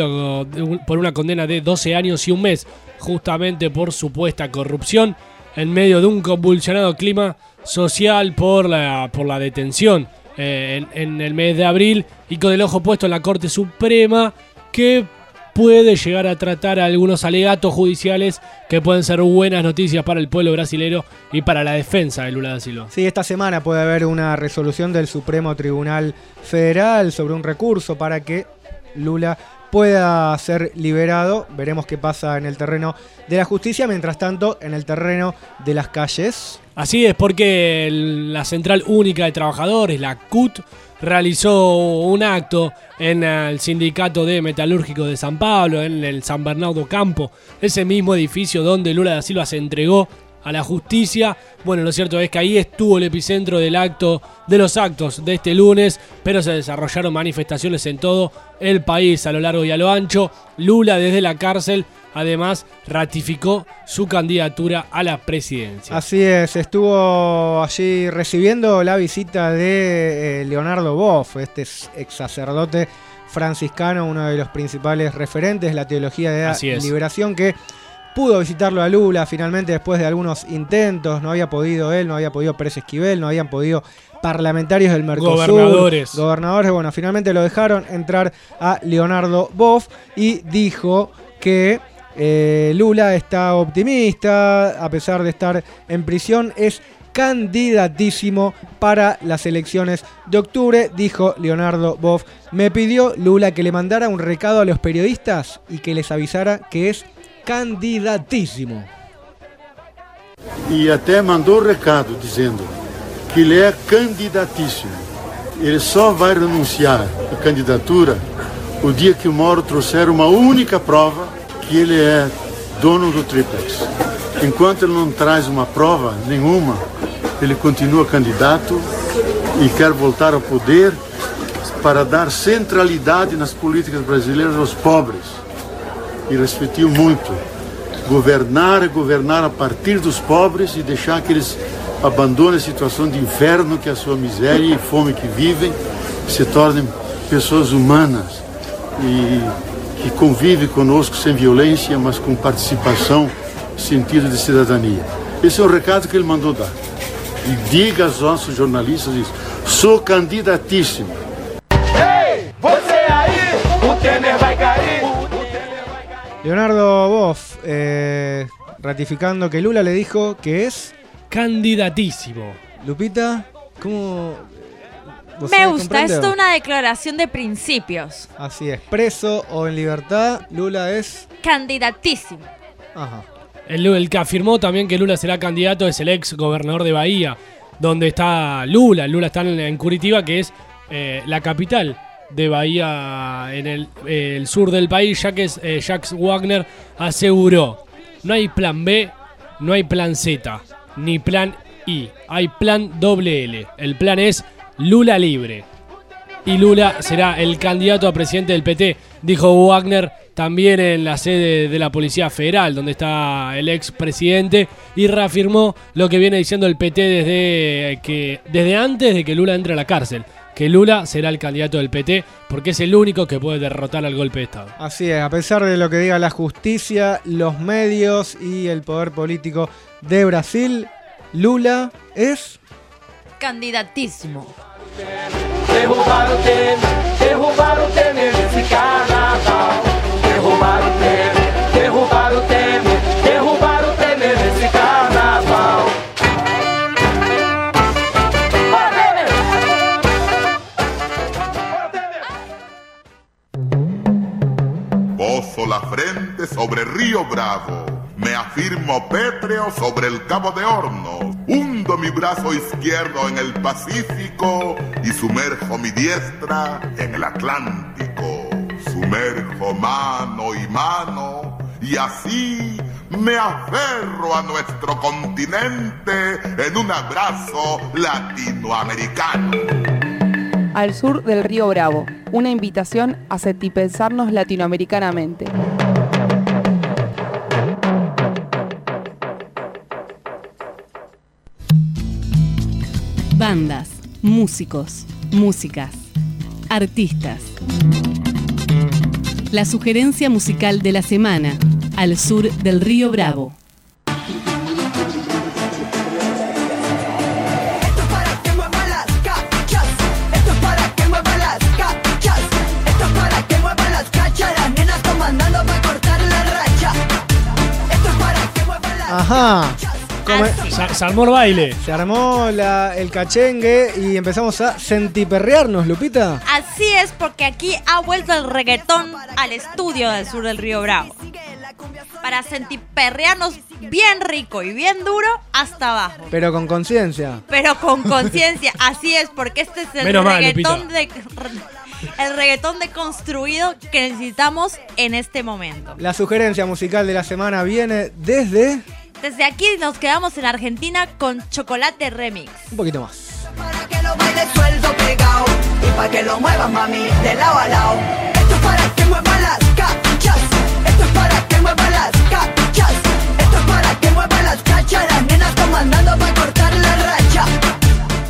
por una condena de 12 años y un mes justamente por supuesta corrupción en medio de un convulsionado clima social por la, por la detención eh, en el mes de abril y con el ojo puesto en la Corte Suprema que puede llegar a tratar algunos alegatos judiciales que pueden ser buenas noticias para el pueblo brasilero y para la defensa de Lula da Silva. Sí, esta semana puede haber una resolución del Supremo Tribunal Federal sobre un recurso para que Lula pueda ser liberado. Veremos qué pasa en el terreno de la justicia. Mientras tanto, en el terreno de las calles. Así es, porque la Central Única de Trabajadores, la CUT, realizó un acto en el Sindicato de Metalúrgicos de San Pablo, en el San Bernardo Campo, ese mismo edificio donde Lula da Silva se entregó a la justicia. Bueno, lo cierto es que ahí estuvo el epicentro del acto, de los actos de este lunes, pero se desarrollaron manifestaciones en todo el país a lo largo y a lo ancho. Lula desde la cárcel además ratificó su candidatura a la presidencia. Así es, estuvo allí recibiendo la visita de eh, Leonardo Boff, este es- ex sacerdote franciscano, uno de los principales referentes de la teología de la liberación, que pudo visitarlo a Lula finalmente después de algunos intentos, no había podido él, no había podido Pérez Esquivel, no habían podido parlamentarios del Mercosur, Gobernadores. gobernadores, bueno, finalmente lo dejaron entrar a Leonardo Boff y dijo que eh, Lula está optimista, a pesar de estar en prisión, es candidatísimo para las elecciones de octubre, dijo Leonardo Boff. Me pidió Lula que le mandara un recado a los periodistas y que les avisara que es candidatísimo. e até mandou o recado dizendo que ele é candidatíssimo. Ele só vai renunciar à candidatura o dia que Moro trouxer uma única prova que ele é dono do triplex. Enquanto ele não traz uma prova nenhuma, ele continua candidato e quer voltar ao poder para dar centralidade nas políticas brasileiras aos pobres. E refletiu muito. Governar é governar a partir dos pobres e deixar que eles abandonem a situação de inferno que é a sua miséria e fome que vivem, se tornem pessoas humanas e que convivem conosco sem violência, mas com participação, sentido de cidadania. Esse é o recado que ele mandou dar. E diga aos nossos jornalistas isso. Sou candidatíssimo. Ei, você aí, o Temer vai cair. Leonardo Boff, eh, ratificando que Lula le dijo que es candidatísimo. Lupita, ¿cómo? ¿Vos Me gusta, es una declaración de principios. Así es, preso o en libertad, Lula es. Candidatísimo. Ajá. El, el que afirmó también que Lula será candidato es el ex gobernador de Bahía, donde está Lula. Lula está en, en Curitiba, que es eh, la capital de Bahía en el, eh, el sur del país, ya que es, eh, Jacques Wagner aseguró, no hay plan B, no hay plan Z, ni plan I, hay plan doble L. El plan es Lula libre. Y Lula será el candidato a presidente del PT, dijo Wagner también en la sede de la Policía Federal, donde está el ex presidente, y reafirmó lo que viene diciendo el PT desde, que, desde antes de que Lula entre a la cárcel, que Lula será el candidato del PT porque es el único que puede derrotar al golpe de Estado. Así es, a pesar de lo que diga la justicia, los medios y el poder político de Brasil, Lula es. Candidatísimo. Derrubar o Temer, derrubar o Temer nesse carnaval. Derrubar o Temer, derrubar o Temer, derrubar o Temer nesse carnaval. Poso la frente sobre Río Bravo. Me afirmo pétreo sobre el Cabo de Hornos. Hundo mi brazo izquierdo en el Pacífico y sumerjo mi diestra en el Atlántico. Sumerjo mano y mano y así me aferro a nuestro continente en un abrazo latinoamericano. Al sur del río Bravo, una invitación a sentipensarnos latinoamericanamente. Bandas, músicos, músicas, artistas. La sugerencia musical de la semana, al sur del río Bravo. que mueva las cachas. Esto es para que mueva las cachas. Esto es para que mueva las cachas. Las nenas comandando para cortar la racha. Esto es para que mueva las Ajá. Se, se armó el baile. Se armó la- el cachengue y empezamos a sentiperrearnos, Lupita. Así es porque aquí ha vuelto el reggaetón al estudio del sur del río Bravo. Para sentiperrearnos bien rico y bien duro hasta abajo. Pero con conciencia. Pero con conciencia, así es, porque este es el Menos mal, reggaetón de el reggaetón deconstruido que necesitamos en este momento. La sugerencia musical de la semana viene desde Desde aquí nos quedamos en Argentina con Chocolate Remix. un poquito más. que lo bailes suelto pegado. Y para que lo muevas, mami, de lado a lado. Esto es para que mueva las cachas. Esto es para que mueva las cachas. Esto es para que mueva las cachas. Las nenas comandando para cortar la racha.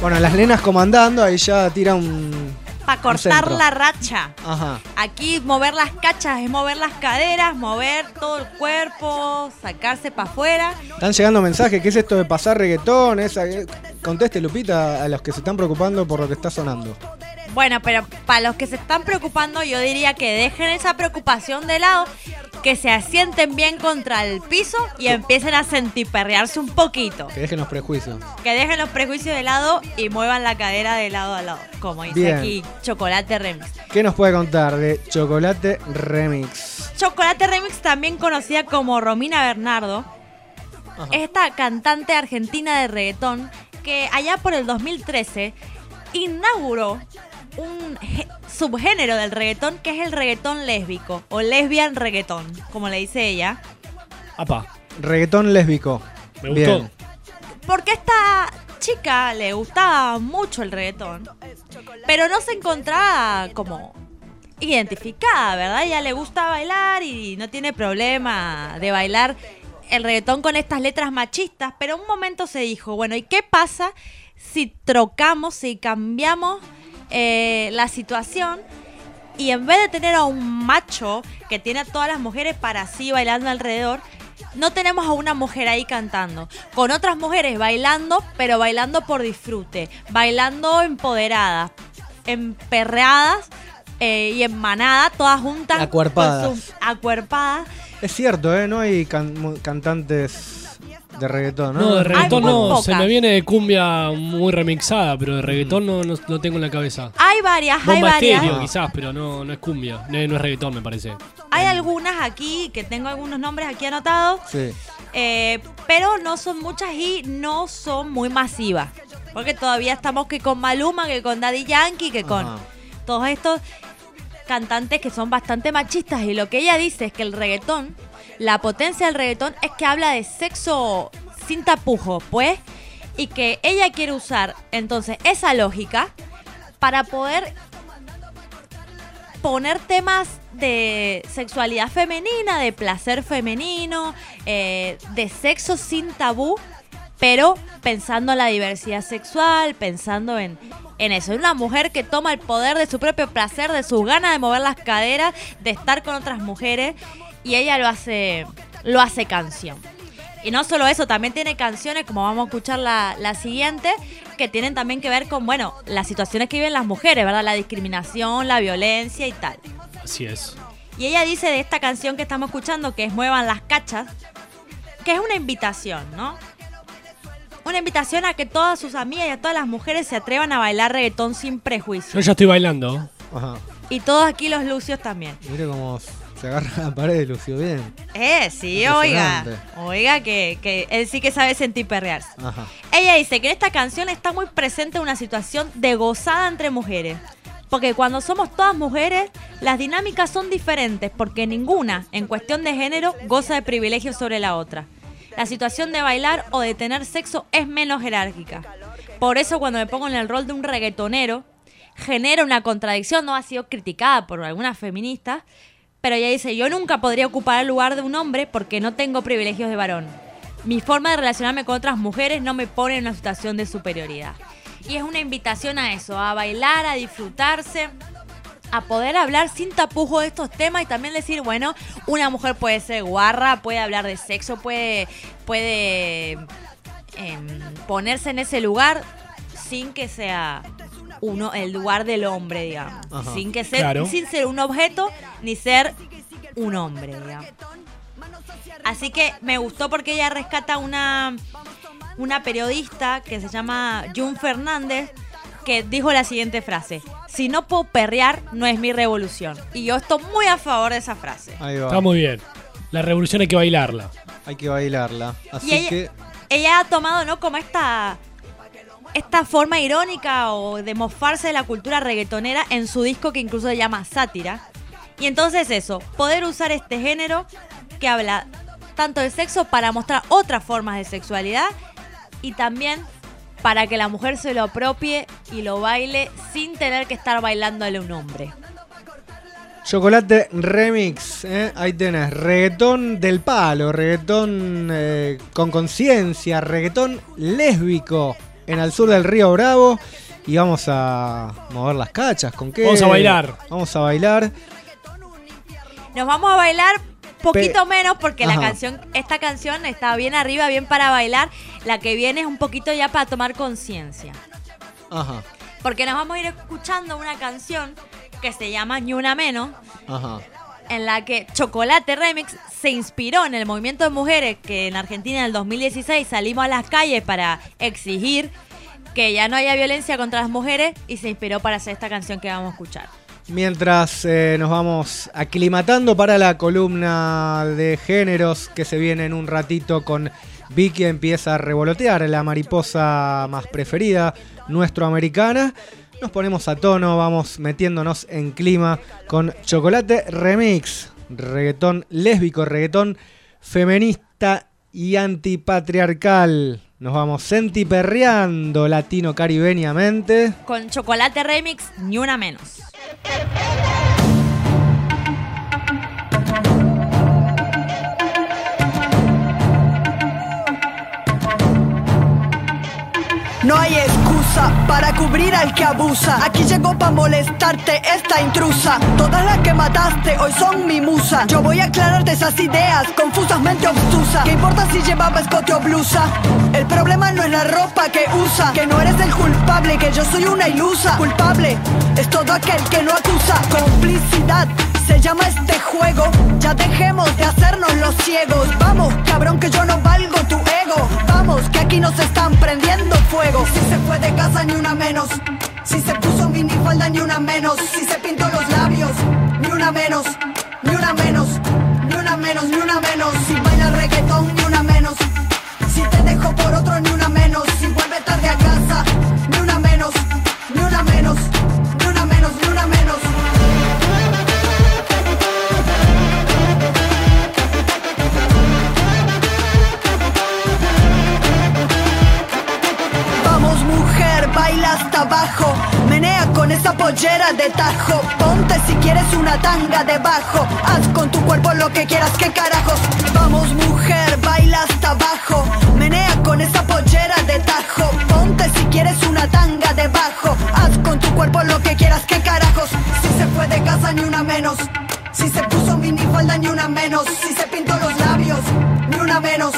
Bueno, las nenas comandando, ahí ya tira un. Para cortar la racha. Ajá. Aquí mover las cachas es mover las caderas, mover todo el cuerpo, sacarse para afuera. Están llegando mensajes, ¿qué es esto de pasar reggaetón? Esa, eh, conteste, Lupita, a los que se están preocupando por lo que está sonando. Bueno, pero para los que se están preocupando, yo diría que dejen esa preocupación de lado, que se asienten bien contra el piso y empiecen a sentiperrearse un poquito. Que dejen los prejuicios. Que dejen los prejuicios de lado y muevan la cadera de lado a lado, como dice Bien. aquí Chocolate Remix. ¿Qué nos puede contar de Chocolate Remix? Chocolate Remix, también conocida como Romina Bernardo, esta cantante argentina de reggaetón que allá por el 2013 inauguró un subgénero del reggaetón que es el reggaetón lésbico o lesbian reggaetón, como le dice ella. Apa. Reggaetón lésbico. Me gustó. Porque esta chica le gustaba mucho el reggaetón, pero no se encontraba como identificada, ¿verdad? Ella le gusta bailar y no tiene problema de bailar el reggaetón con estas letras machistas, pero un momento se dijo, bueno, ¿y qué pasa si trocamos, si cambiamos eh, la situación? Y en vez de tener a un macho que tiene a todas las mujeres para sí bailando alrededor, no tenemos a una mujer ahí cantando. Con otras mujeres bailando, pero bailando por disfrute. Bailando empoderadas, emperreadas eh, y en manada, todas juntas. Acuerpadas. Es cierto, ¿eh? No hay can- cantantes de reggaetón, ¿no? No, de reggaetón muy no. Se me viene de cumbia muy remixada, pero de reggaetón no, no, no tengo en la cabeza. Hay varias, hay Bomba varias. estéreo, quizás, pero no, no es cumbia. No, no es reggaetón, me parece. Hay algunas aquí, que tengo algunos nombres aquí anotados, Sí. eh, pero no son muchas y no son muy masivas. Porque todavía estamos que con Maluma, que con Daddy Yankee, que con Ajá. todos estos cantantes que son bastante machistas. Y lo que ella dice es que el reggaetón, la potencia del reggaetón es que habla de sexo sin tapujos, pues, y que ella quiere usar entonces esa lógica para poder poner temas de sexualidad femenina, de placer femenino, eh, de sexo sin tabú, pero pensando en la diversidad sexual, pensando en, en eso. Una mujer que toma el poder de su propio placer, de sus ganas de mover las caderas, de estar con otras mujeres, y ella lo hace, lo hace canción. Y no solo eso, también tiene canciones, como vamos a escuchar la, la siguiente, que tienen también que ver con, bueno, las situaciones que viven las mujeres, ¿verdad? La discriminación, la violencia y tal. Así es. Y ella dice de esta canción que estamos escuchando, que es Muevan las cachas, que es una invitación, ¿no? Una invitación a que todas sus amigas y a todas las mujeres se atrevan a bailar reggaetón sin prejuicio. Yo ya estoy bailando. Ajá. Y todos aquí los lucios también. Mire cómo se agarra la pared, Lucio, bien. Eh, sí, oiga. Oiga, que, que él sí que sabe sentir perrearse. Ajá. Ella dice que en esta canción está muy presente una situación de gozada entre mujeres. Porque cuando somos todas mujeres, las dinámicas son diferentes porque ninguna, en cuestión de género, goza de privilegios sobre la otra. La situación de bailar o de tener sexo es menos jerárquica. Por eso cuando me pongo en el rol de un reggaetonero, genera una contradicción, no ha sido criticada por algunas feministas, pero ella dice, yo nunca podría ocupar el lugar de un hombre porque no tengo privilegios de varón. Mi forma de relacionarme con otras mujeres no me pone en una situación de superioridad. Y es una invitación a eso, a bailar, a disfrutarse, a poder hablar sin tapujo de estos temas y también decir, bueno, una mujer puede ser guarra, puede hablar de sexo, puede, puede em, ponerse en ese lugar sin que sea uno el lugar del hombre, digamos. Ajá. Sin que ser, Claro. sin ser un objeto ni ser un hombre, digamos. Así que me gustó porque ella rescata una, una periodista que se llama Jun Fernández que dijo la siguiente frase. Si no puedo perrear, no es mi revolución. Y yo estoy muy a favor de esa frase. Ahí va. Está muy bien. La revolución hay que bailarla. Hay que bailarla. Así y ella, que. ella ha tomado, ¿no? Como esta, esta forma irónica o de mofarse de la cultura reggaetonera en su disco que incluso se llama Sátira. Y entonces eso, poder usar este género que habla tanto de sexo para mostrar otras formas de sexualidad y también para que la mujer se lo apropie y lo baile sin tener que estar bailándole a un hombre. Chocolate Remix, ¿eh? ahí tenés. Reggaetón del palo, reggaetón eh, con conciencia, reggaetón lésbico en el sur del río Bravo. Y vamos a mover las cachas. ¿Con qué? Vamos a bailar. Vamos a bailar. Nos vamos a bailar poquito menos porque la canción, esta canción está bien arriba, bien para bailar. La que viene es un poquito ya para tomar conciencia. Ajá, Porque nos vamos a ir escuchando una canción que se llama Ni Una Menos, ajá. En la que Chocolate Remix se inspiró en el movimiento de mujeres que en Argentina en el 2016 salimos a las calles para exigir que ya no haya violencia contra las mujeres y se inspiró para hacer esta canción que vamos a escuchar. Mientras eh, nos vamos aclimatando para la columna de géneros que se viene en un ratito con Vicky empieza a revolotear la mariposa más preferida, nuestro americana. Nos ponemos a tono, vamos metiéndonos en clima con Chocolate Remix, reggaetón lésbico, reggaetón feminista y antipatriarcal. Nos vamos sentiperreando latino caribeñamente. Con chocolate remix, ni una menos. No hay para cubrir al que abusa. Aquí llegó para molestarte esta intrusa. Todas las que mataste hoy son mi musa. Yo voy a aclararte esas ideas confusamente obtusas. ¿Qué importa si llevaba escote o blusa? El problema no es la ropa que usa. Que no eres el culpable, que yo soy una ilusa. Culpable es todo aquel que no acusa. Complicidad se llama este juego. Ya dejemos de hacernos los ciegos. Vamos, cabrón, que yo no valgo aquí nos están prendiendo fuego. Si se fue de casa, ni una menos. Si se puso minifalda, ni una menos. Si se pintó los labios, ni una menos. Ni una menos. Pollera de tajo. Ponte si quieres una tanga debajo. Haz con tu cuerpo lo que quieras, qué carajos Vamos mujer, baila hasta abajo. Menea con esa pollera de tajo. Ponte si quieres una tanga debajo. Haz con tu cuerpo lo que quieras, qué carajos Si se fue de casa ni una menos. Si se puso minifalda ni una menos. Si se pintó los labios ni una menos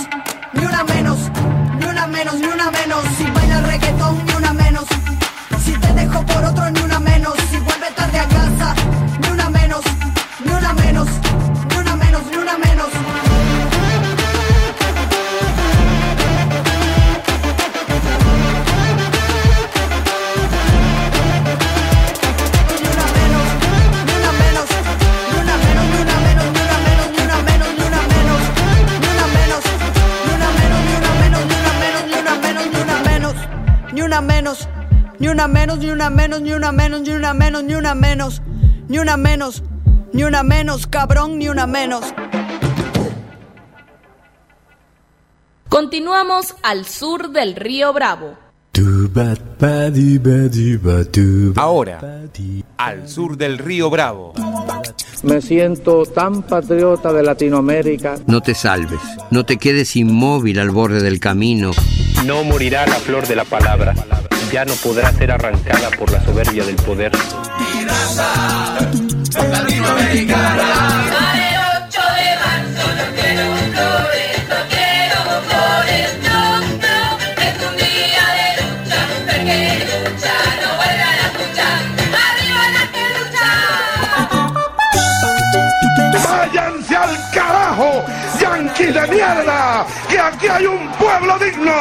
una menos, ni una menos, ni una menos, ni una menos, ni una menos, ni una menos, ni una menos, cabrón, ni una menos. Continuamos al sur del río Bravo. Ahora, al sur del río Bravo. Me siento tan patriota de Latinoamérica. No te salves, no te quedes inmóvil al borde del camino. No morirá la flor de la palabra, ya no podrá ser arrancada por la soberbia del poder. ¡Que aquí hay un pueblo digno!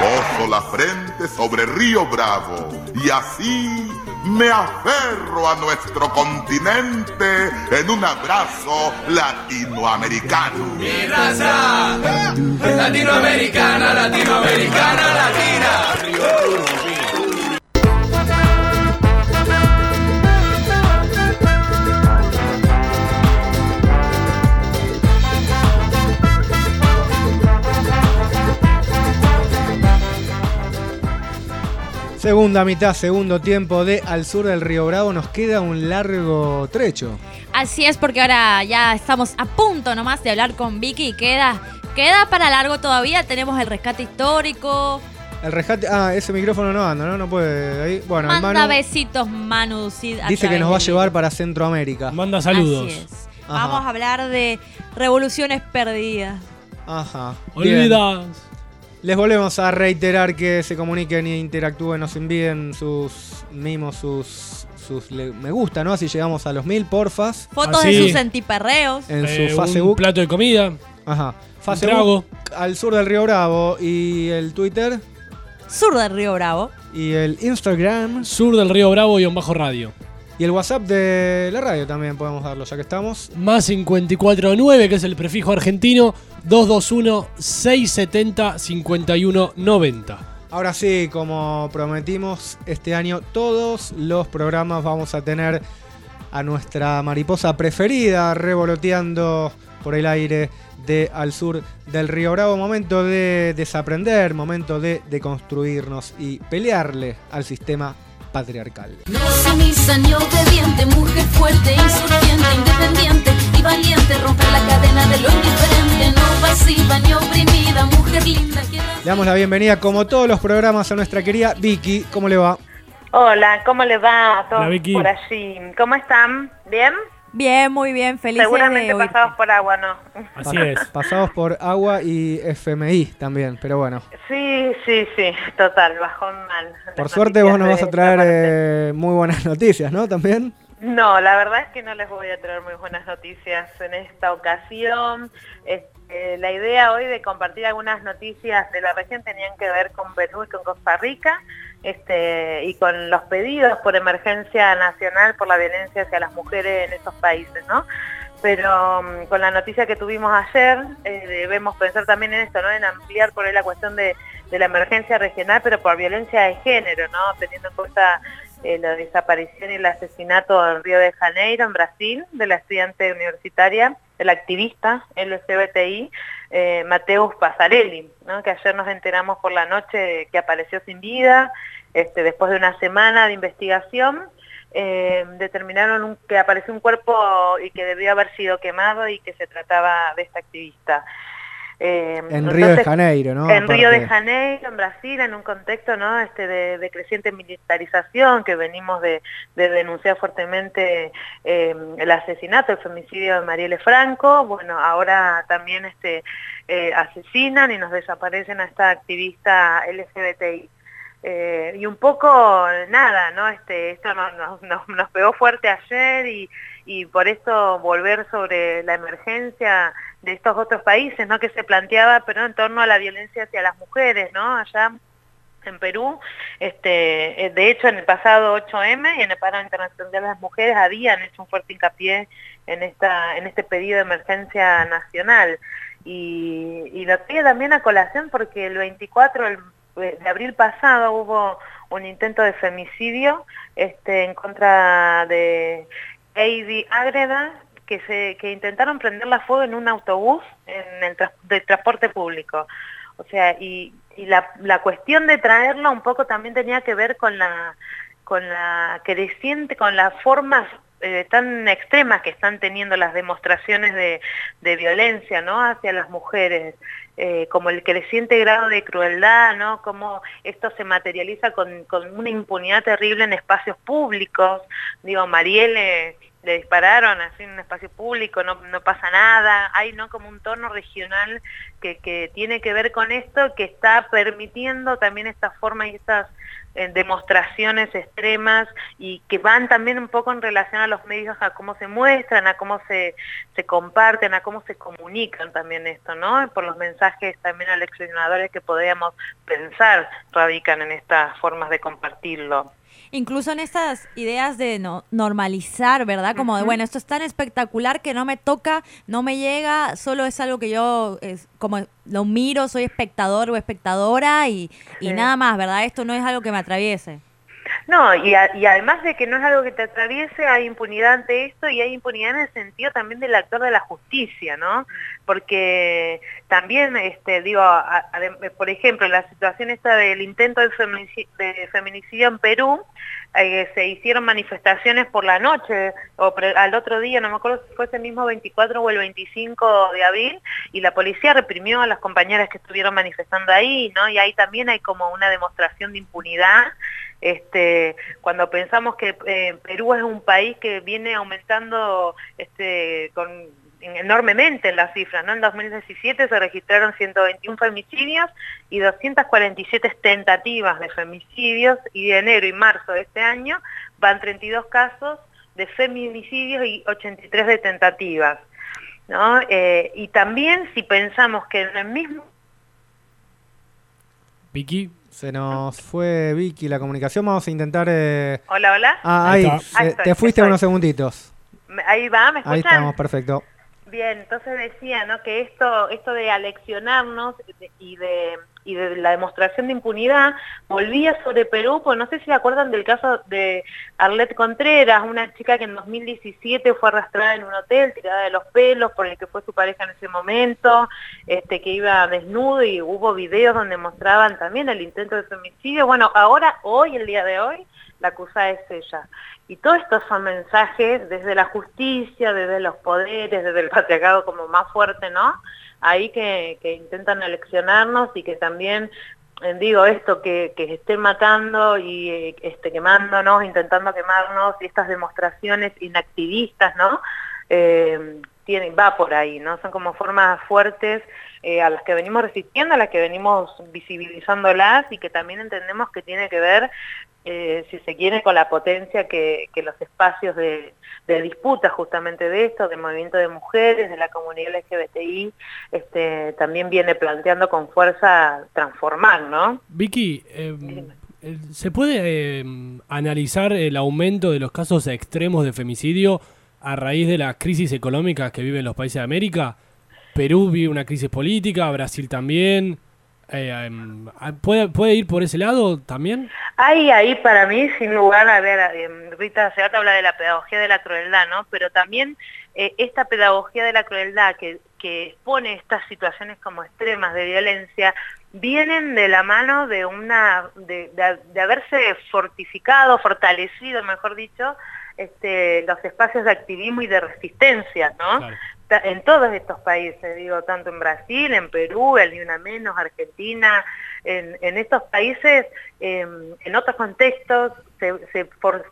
Poso la frente sobre Río Bravo y así me aferro a nuestro continente en un abrazo latinoamericano. Mi raza latinoamericana, latinoamericana, latina. Segunda mitad, segundo tiempo de Al Sur del Río Bravo. Nos queda un largo trecho. Así es, porque ahora ya estamos a punto nomás de hablar con Vicky y queda, queda para largo todavía. Tenemos el rescate histórico. El rescate. Ah, ese micrófono no anda, ¿no? No puede. Ahí. Bueno, Manda Manu besitos, Manu. sí, dice que nos va a llevar para Centroamérica. Manda Así es. Vamos a hablar de revoluciones perdidas. Ajá. Bien. Olvidas. Les volvemos a reiterar que se comuniquen e interactúen, nos envíen sus mimos, sus, sus le- me gusta, ¿no? Así llegamos a los mil, porfas. Fotos de sus antiperreos. En Eh, su un Facebook. plato de comida. Ajá. trago. Facebook al sur del Río Bravo y el Twitter Sur del Río Bravo. y el Instagram Sur del Río Bravo y un bajo radio. Y el WhatsApp de la radio también podemos darlo ya que estamos. Más 549, que es el prefijo argentino, 221-670-5190. Ahora sí, como prometimos, este año todos los programas vamos a tener a nuestra mariposa preferida revoloteando por el aire de Al Sur del Río Bravo. Momento de desaprender, momento de deconstruirnos y pelearle al sistema patriarcal. No sumisa ni obediente, mujer fuerte, insurgente, independiente y valiente, romper la cadena de lo indiferente, no pasiva ni oprimida, mujer linda que Le damos la bienvenida, como todos los programas, a nuestra querida Vicky. ¿Cómo le va? Hola, ¿cómo le va a todos Hola, Vicky. por allí? ¿Cómo están? ¿Bien? Bien, muy bien, feliz Seguramente de pasados por agua, ¿no? Pa- Pasados por agua y FMI también, pero bueno. Sí, sí, sí, total, bajón mal. Por suerte vos nos vas a traer eh, muy buenas noticias, ¿no? También. No, la verdad es que no les voy a traer muy buenas noticias en esta ocasión. Este, la idea hoy de compartir algunas noticias de la región tenían que ver con Perú y con Costa Rica este, y con los pedidos por emergencia nacional por la violencia hacia las mujeres en esos países, ¿no? Pero mm, con la noticia que tuvimos ayer eh, debemos pensar también en esto, ¿no? En ampliar por ahí la cuestión de, de la emergencia regional, pero por violencia de género, ¿no? Teniendo en cuenta eh, la desaparición y el asesinato en Río de Janeiro, en Brasil, de la estudiante universitaria, del activista LGBTI, eh, Mateus Pasarelli, que ayer nos enteramos por la noche que apareció sin vida, este, después de una semana de investigación, eh, determinaron que apareció un cuerpo y que debió haber sido quemado y que se trataba de esta activista. Eh, En Río de Janeiro, ¿no? En Río de. Janeiro, en Brasil, en un contexto ¿no? este de, de creciente militarización que venimos de, de denunciar fuertemente eh, el asesinato, el femicidio de Marielle Franco. Bueno, ahora también este eh, asesinan y nos desaparecen a esta activista LGBTI. Eh, y un poco nada, ¿no? Este, esto nos, nos, nos- nos pegó fuerte ayer y, y por eso volver sobre la emergencia de estos otros países, ¿no? Que se planteaba, pero en torno a la violencia hacia las mujeres, ¿no? Allá en Perú, este, eh, de hecho en el pasado 8M y en el paro internacional de las mujeres habían hecho un fuerte hincapié en esta, en este pedido de emergencia nacional. Y, lo traía también a colación porque el 24 el- de abril pasado hubo un intento de femicidio este, en contra de Heidi Ágreda, que, se, que intentaron prenderla fuego en un autobús en el de transporte público. O sea, y, y la, la cuestión de traerla un poco también tenía que ver con la, con la creciente, con las formas eh, tan extremas que están teniendo las demostraciones de, de violencia ¿no? hacia las mujeres, eh, como el creciente grado de crueldad, ¿no? como esto se materializa con, con una impunidad terrible en espacios públicos. Digo, Marielle le dispararon así en un espacio público, no, no pasa nada, hay no como un tono regional que, que tiene que ver con esto, que está permitiendo también esta forma y estas eh, demostraciones extremas y que van también un poco en relación a los medios, a cómo se muestran, a cómo se, se comparten, a cómo se comunican también esto, ¿no? Por los mensajes también aleccionadores que podríamos pensar radican en estas formas de compartirlo. Incluso en estas ideas de no, normalizar, ¿verdad? Como de, bueno, esto es tan espectacular que no me toca, no me llega, solo es algo que yo es, como lo miro, soy espectador o espectadora y, y Sí. nada más, ¿verdad? Esto no es algo que me atraviese. No, y, a- y además de que no es algo que te atraviese, hay impunidad ante esto y hay impunidad en el sentido también del actor de la justicia, ¿no? Porque también, este, digo, por ejemplo, la situación esta del intento de, feminici- de feminicidio en Perú, eh, se hicieron manifestaciones por la noche o al otro día, no me acuerdo si fue ese mismo 24 o el 25 de abril, y la policía reprimió a las compañeras que estuvieron manifestando ahí, ¿no? Y ahí también hay como una demostración de impunidad este, cuando pensamos que eh, Perú es un país que viene aumentando este, con, enormemente en las cifras, ¿no? En 2017 se registraron 121 femicidios y 247 tentativas de femicidios y de enero y marzo de este año van 32 casos de feminicidios y 83 de tentativas, ¿no? Eh, y también si pensamos que en el mismo Vicky. Se nos fue Vicky la comunicación. Vamos a intentar. eh, Hola, hola. Ah, Ahí ahí. está. Ahí estoy, te fuiste estoy. unos segunditos. Ahí va, ¿me Ahí escuchan? estamos, perfecto. Bien, entonces decía, ¿no? Que esto, esto de aleccionarnos y de, y de la demostración de impunidad volvía sobre Perú, pues no sé si se acuerdan del caso de Arlette Contreras, una chica que en 2017 fue arrastrada en un hotel, tirada de los pelos por el que fue su pareja en ese momento, este, que iba desnudo y hubo videos donde mostraban también el intento de femicidio. Bueno, ahora, hoy, el día de hoy, la acusada es ella. Y todos estos son mensajes desde la justicia, desde los poderes, desde el patriarcado como más fuerte, ¿no? Ahí que, que intentan eleccionarnos y que también, eh, digo, esto, que, que estén matando y eh, este, quemándonos, intentando quemarnos, y estas demostraciones inactivistas, ¿no? Eh, va por ahí, ¿no? Son como formas fuertes eh, a las que venimos resistiendo, a las que venimos visibilizándolas y que también entendemos que tiene que ver eh, si se quiere, con la potencia que, que los espacios de, de, disputa justamente de esto, del movimiento de mujeres, de la comunidad LGBTI, este, también viene planteando con fuerza transformar, ¿no? Vicky, eh, ¿se puede eh, analizar el aumento de los casos extremos de femicidio a raíz de las crisis económicas que viven los países de América? Perú vive una crisis política, Brasil también. Eh, ¿puede, ¿Puede ir por ese lado también? Hay ahí para mí, sin lugar a ver, eh, Rita Seata habla de la pedagogía de la crueldad, ¿no? Pero también eh, esta pedagogía de la crueldad que, que expone estas situaciones como extremas de violencia, vienen de la mano de una, de, de, de haberse fortificado, fortalecido, mejor dicho, este, los espacios de activismo y de resistencia, ¿no? Claro en todos estos países, digo, tanto en Brasil, en Perú, el Ni Una Menos, Argentina, en, estos países, eh, en otros contextos, se,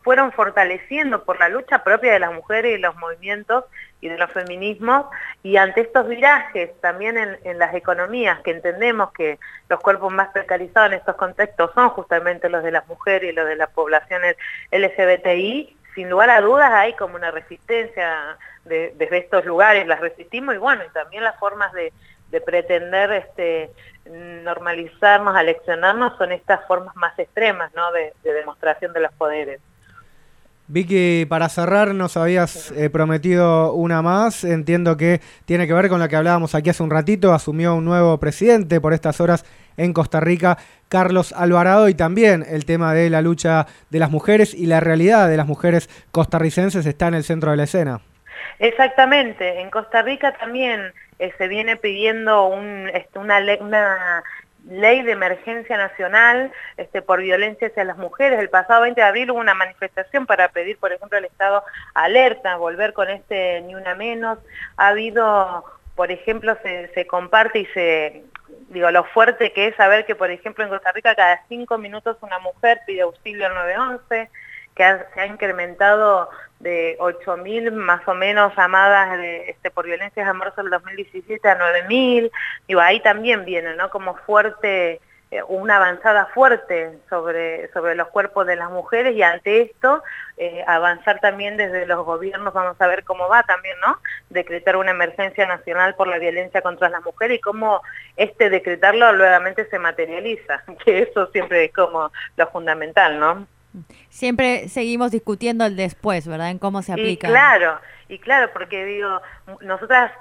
fueron fortaleciendo por la lucha propia de las mujeres y los movimientos y de los feminismos, y ante estos virajes también en las economías, que entendemos que los cuerpos más precarizados en estos contextos son justamente los de las mujeres y los de las poblaciones LGBTI, sin lugar a dudas hay como una resistencia de, desde estos lugares, las resistimos y bueno, y también las formas de, de pretender este, normalizarnos, aleccionarnos son estas formas más extremas ¿no? de demostración de los poderes. Vicky, para cerrar nos habías eh, prometido una más, entiendo que tiene que ver con la que hablábamos aquí hace un ratito, asumió un nuevo presidente por estas horas en Costa Rica, Carlos Alvarado, y también el tema de la lucha de las mujeres y la realidad de las mujeres costarricenses está en el centro de la escena. Exactamente, en Costa Rica también eh, se viene pidiendo un, este, una, una ley de emergencia nacional este, por violencia hacia las mujeres. El pasado 20 de abril hubo una manifestación para pedir, por ejemplo, al Estado alerta, volver con este ni una menos. Ha habido, por ejemplo, se, comparte y se, digo, lo fuerte que es saber que, por ejemplo, en Costa Rica cada cinco minutos una mujer pide auxilio al 911, que se ha incrementado de 8.000 más o menos llamadas de, este, por violencias marzo del 2017 a 9.000, digo, ahí también viene, ¿no? Como fuerte, eh, una avanzada fuerte sobre, sobre los cuerpos de las mujeres y ante esto eh, avanzar también desde los gobiernos, vamos a ver cómo va también, ¿no? Decretar una emergencia nacional por la violencia contra las mujeres y cómo este decretarlo nuevamente se materializa, que eso siempre es como lo fundamental, ¿no? Siempre seguimos discutiendo el después, ¿verdad? En cómo se aplica. Y claro, y claro, porque digo, nosotras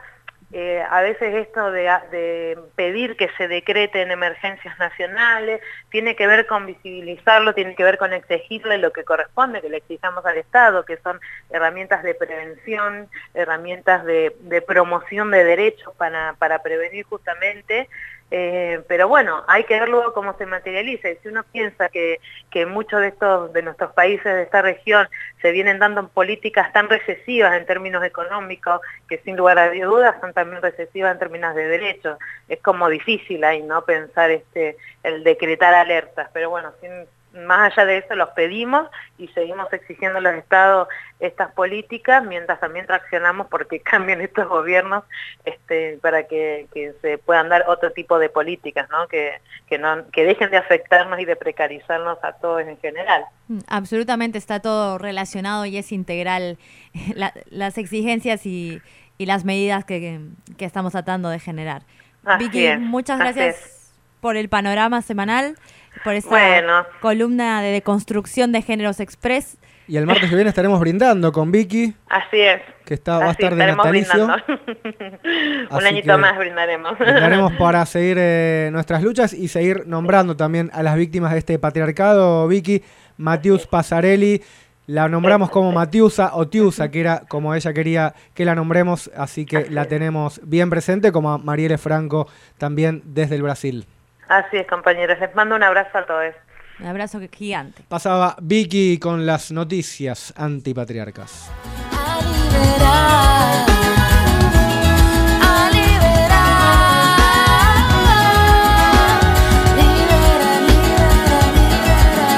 eh, a veces esto de, de, pedir que se decreten emergencias nacionales tiene que ver con visibilizarlo, tiene que ver con exigirle lo que corresponde, que le exijamos al Estado, que son herramientas de prevención, herramientas de, de promoción de derechos para, para prevenir justamente eh, pero bueno, hay que ver luego cómo se materializa. Y si uno piensa que, que muchos de estos de nuestros países de esta región se vienen dando políticas tan recesivas en términos económicos, que sin lugar a dudas son también recesivas en términos de derechos, es como difícil ahí, ¿no? Pensar este el decretar alertas. Pero bueno, sin, más allá de eso los pedimos y seguimos exigiendo a los estados estas políticas mientras también traccionamos porque cambien estos gobiernos este, para que, que, se puedan dar otro tipo de políticas, ¿no? Que, que, no, que dejen de afectarnos y de precarizarnos a todos en general. Absolutamente está todo relacionado y es integral la, las exigencias y, y, las medidas que, que, estamos tratando de generar. Así Vicky, es, muchas gracias por el panorama semanal. Por esa Bueno. columna de deconstrucción de Géneros Express. Y el martes que viene estaremos brindando con Vicky, Así es. que está, va a estar de estaremos natalicio. brindando. Un Así añito más brindaremos. Brindaremos para seguir eh, nuestras luchas y seguir nombrando también a las víctimas de este patriarcado. Vicky, Matius Pasarelli, la nombramos como Matiusa o Tiusa, que era como ella quería que la nombremos, así que la tenemos bien presente, como a Marielle Franco también desde el Brasil. Así es, compañeros. Les mando un abrazo a todos. Un abrazo gigante. Pasaba Vicky con las noticias antipatriarcas. A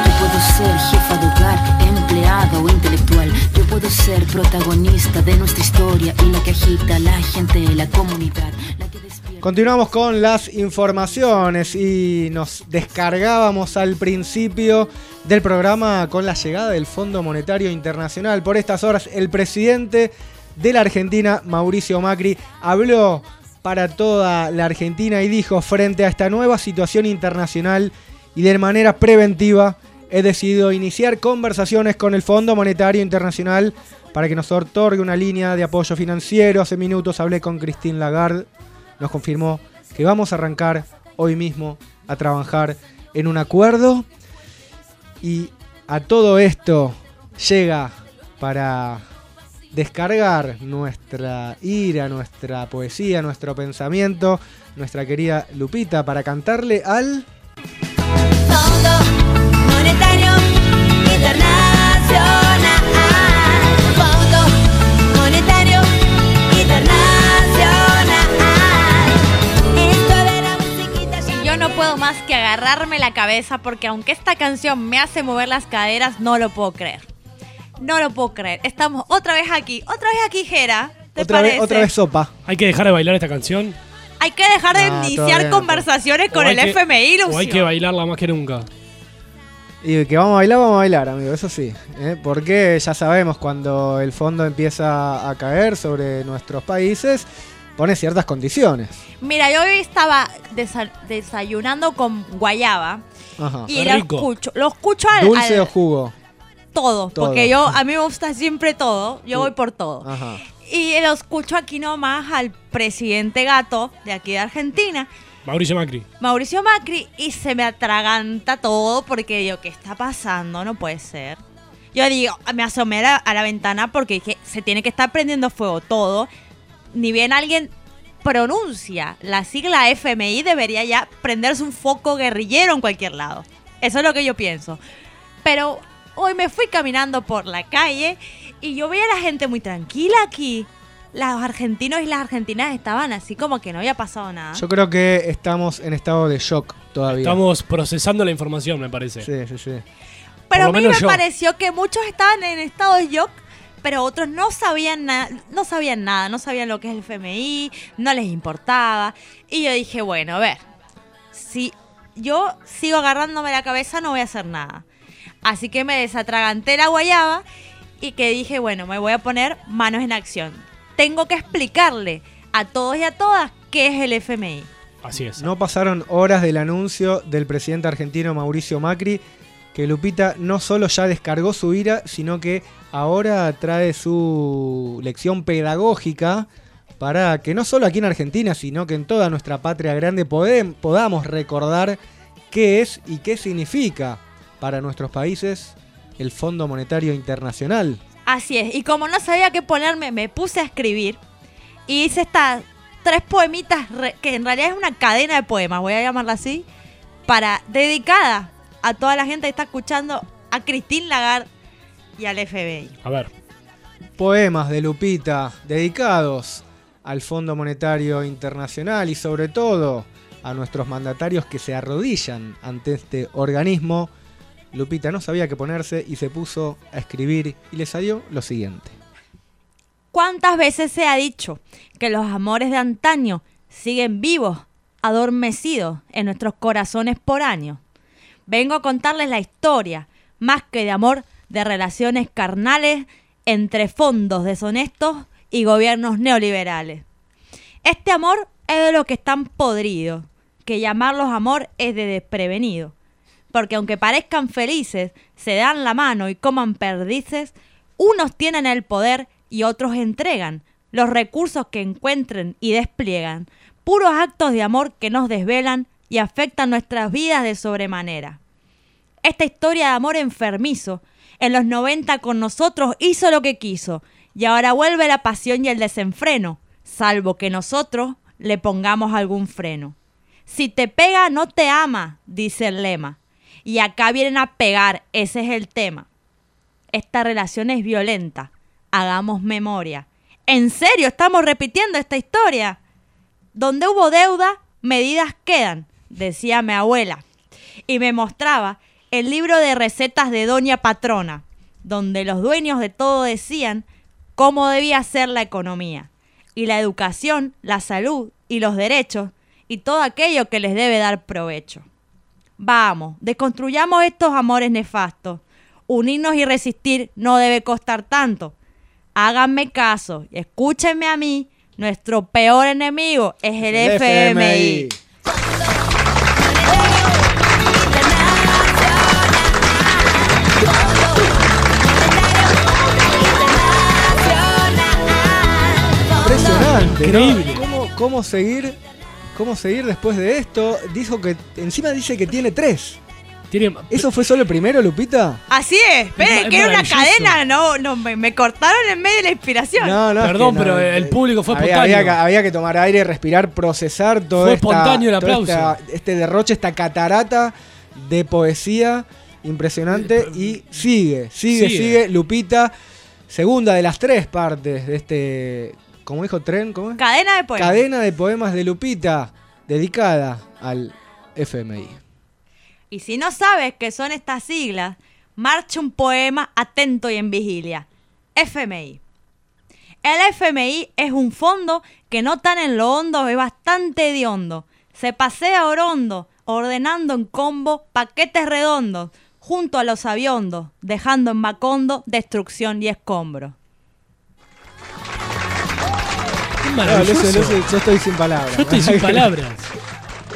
Yo puedo ser jefa de hogar, empleada o intelectual. Yo puedo ser protagonista de nuestra historia y la que agita a la gente, la comunidad. Continuamos con las informaciones y nos descargábamos al principio del programa con la llegada del Fondo Monetario Internacional. Por estas horas, el presidente de la Argentina, Mauricio Macri, habló para toda la Argentina y dijo, frente a esta nueva situación internacional y de manera preventiva, he decidido iniciar conversaciones con el Fondo Monetario Internacional para que nos otorgue una línea de apoyo financiero. Hace minutos hablé con Christine Lagarde, nos confirmó que vamos a arrancar hoy mismo a trabajar en un acuerdo y a todo esto llega para descargar nuestra ira, nuestra poesía, nuestro pensamiento, nuestra querida Lupita para cantarle al... Fondo Monetario Internacional. Puedo más que agarrarme la cabeza porque aunque esta canción me hace mover las caderas, no lo puedo creer. No lo puedo creer. Estamos otra vez aquí. Otra vez aquí, Jera. ¿Te Otra parece? vez, otra vez sopa. Hay que dejar de bailar esta canción. Hay que dejar de iniciar no. conversaciones con el que- FMI, O hay Lucio. que bailarla más que nunca. Y que vamos a bailar, vamos a bailar, amigo, eso sí. ¿eh? Porque ya sabemos cuando el fondo empieza a caer sobre nuestros países, pone ciertas condiciones. Mira, yo hoy estaba desa- desayunando con guayaba Ajá. y lo escucho, lo escucho al, ¿Dulce al- o jugo? todo, Todo. porque yo a mí me gusta siempre todo, yo voy por todo. Ajá. Y lo escucho aquí nomás al presidente gato de aquí de Argentina, Mauricio Macri. Mauricio Macri, y se me atraganta todo porque digo, ¿qué está pasando? No puede ser. Yo digo, me asomé a la, a la ventana porque dije, se tiene que estar prendiendo fuego todo. Ni bien alguien pronuncia la sigla FMI, debería ya prenderse un foco guerrillero en cualquier lado. Eso es lo que yo pienso. Pero hoy me fui caminando por la calle y yo veía a la gente muy tranquila aquí. Los argentinos y las argentinas estaban así como que no había pasado nada. Yo creo que estamos en estado de shock todavía. Estamos procesando la información, me parece. Sí, sí, sí. Pero a mí me yo. pareció que muchos estaban en estado de shock, pero otros no sabían nada, no sabían nada, no sabían lo que es el FMI, no les importaba. Y yo dije, bueno, a ver, si yo sigo agarrándome la cabeza no voy a hacer nada. Así que me desatraganté la guayaba y que dije, bueno, me voy a poner manos en acción. Tengo que explicarle a todos y a todas qué es el FMI. Así es. No pasaron horas del anuncio del presidente argentino Mauricio Macri que Lupita no solo ya descargó su ira, sino que ahora trae su lección pedagógica para que no solo aquí en Argentina, sino que en toda nuestra patria grande podamos recordar qué es y qué significa para nuestros países el Fondo Monetario Internacional. Así es, y como no sabía qué ponerme, me puse a escribir y hice estas tres poemitas, que en realidad es una cadena de poemas, voy a llamarla así, para dedicada a toda la gente que está escuchando a Christine Lagarde y al FBI. A ver. Poemas de Lupita dedicados al Fondo Monetario Internacional y sobre todo a nuestros mandatarios que se arrodillan ante este organismo. Lupita no sabía qué ponerse y se puso a escribir y le salió lo siguiente. ¿Cuántas veces se ha dicho que los amores de antaño siguen vivos, adormecidos en nuestros corazones por años? Vengo a contarles la historia, más que de amor, de relaciones carnales entre fondos deshonestos y gobiernos neoliberales. Este amor es de los que están podridos, que llamarlos amor es de desprevenido. Porque aunque parezcan felices, se dan la mano y coman perdices, unos tienen el poder y otros entregan los recursos que encuentren y despliegan, puros actos de amor que nos desvelan y afectan nuestras vidas de sobremanera. Esta historia de amor enfermizo, en los 90 con nosotros hizo lo que quiso, y ahora vuelve la pasión y el desenfreno, salvo que nosotros le pongamos algún freno. Si te pega, no te ama, dice el lema. Y acá vienen a pegar, ese es el tema. Esta relación es violenta, hagamos memoria. ¿En serio estamos repitiendo esta historia? Donde hubo deuda, medidas quedan, decía mi abuela. Y me mostraba el libro de recetas de Doña Patrona, donde los dueños de todo decían cómo debía ser la economía, y la educación, la salud y los derechos, y todo aquello que les debe dar provecho. Vamos, desconstruyamos estos amores nefastos. Unirnos y resistir no debe costar tanto. Háganme caso y escúchenme a mí. Nuestro peor enemigo es el, El FMI. FMI. Impresionante. ¿no? Increíble. ¿Cómo, cómo seguir? ¿Cómo seguir después de esto? Dijo que encima dice que tiene tres. Tiene, ¿Eso fue solo el primero, Lupita? Así es, esperen, Es que era una cadena, no, no, me, me cortaron en medio de la inspiración. No, no. es Perdón, que no, pero eh, el público fue había, espontáneo. había que, había que tomar aire, respirar, procesar todo Fue esta- espontáneo el aplauso. esta- este derroche, esta catarata de poesía impresionante y sigue, sigue, Sigue. sigue. Lupita, segunda de las tres partes de este, ¿cómo dijo Tren? ¿Cómo es? Cadena de poemas. Cadena de poemas de Lupita, dedicada al FMI. Y si no sabes qué son estas siglas, marcha un poema atento y en vigilia. FMI. El FMI es un fondo que no tan en lo hondo es bastante hediondo. Se pasea orondo, ordenando en combo paquetes redondos, junto a los aviondos, dejando en Macondo destrucción y escombro. No. Lucio, Lucio, yo estoy sin palabras. Yo estoy sin palabras.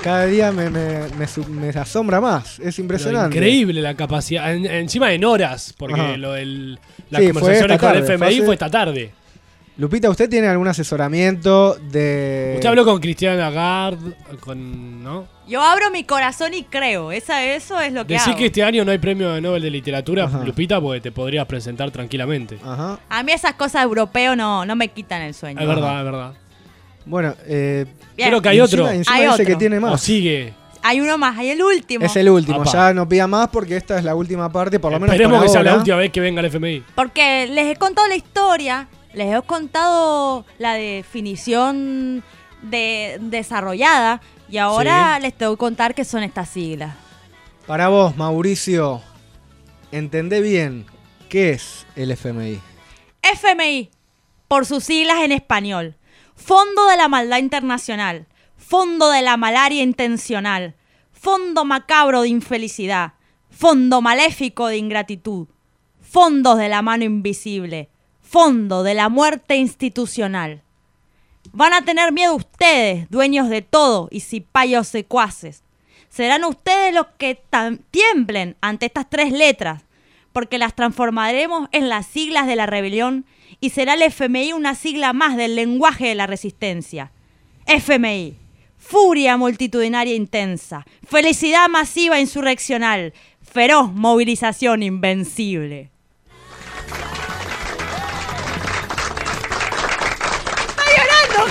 Cada día me, me- me su- me asombra más. Es Pero impresionante. Increíble la capacidad. En- encima en horas, porque lo del, las Sí, conversaciones con el FMI fue esta tarde. Lupita, ¿usted tiene algún asesoramiento de. Usted habló con Cristian Lagarde, con, ¿no? Yo abro mi corazón y creo. Esa, eso es lo que Decís hago. que este año no hay premio de Nobel de Literatura, Ajá. Lupita, porque te podrías presentar tranquilamente. Ajá. A mí esas cosas europeos no, no me quitan el sueño. Es verdad, es verdad. Bueno, eh, Bien. Creo que hay encima- otro. encima Hay dice otro. que tiene más. O sigue. Hay uno más, hay el último. Es el último, Apa. ya no pida más porque esta es la última parte, por lo menos Esperemos por que sea la última vez que venga el FMI. Porque les he contado la historia, les he contado la definición de, desarrollada y ahora les tengo que contar qué son estas siglas. Para vos, Mauricio, entendé bien qué es el FMI. FMI, por sus siglas en español. Fondo de la Maldad Internacional. Fondo de la Malaria Intencional. Fondo macabro de infelicidad. Fondo maléfico de ingratitud. Fondos de la mano invisible. Fondo de la muerte institucional. Van a tener miedo ustedes, dueños de todo y cipayos secuaces. Serán ustedes los que tiemblen ante estas tres letras, porque las transformaremos en las siglas de la rebelión y será el FMI una sigla más del lenguaje de la resistencia. FMI, furia multitudinaria intensa, felicidad masiva insurreccional, feroz movilización invencible.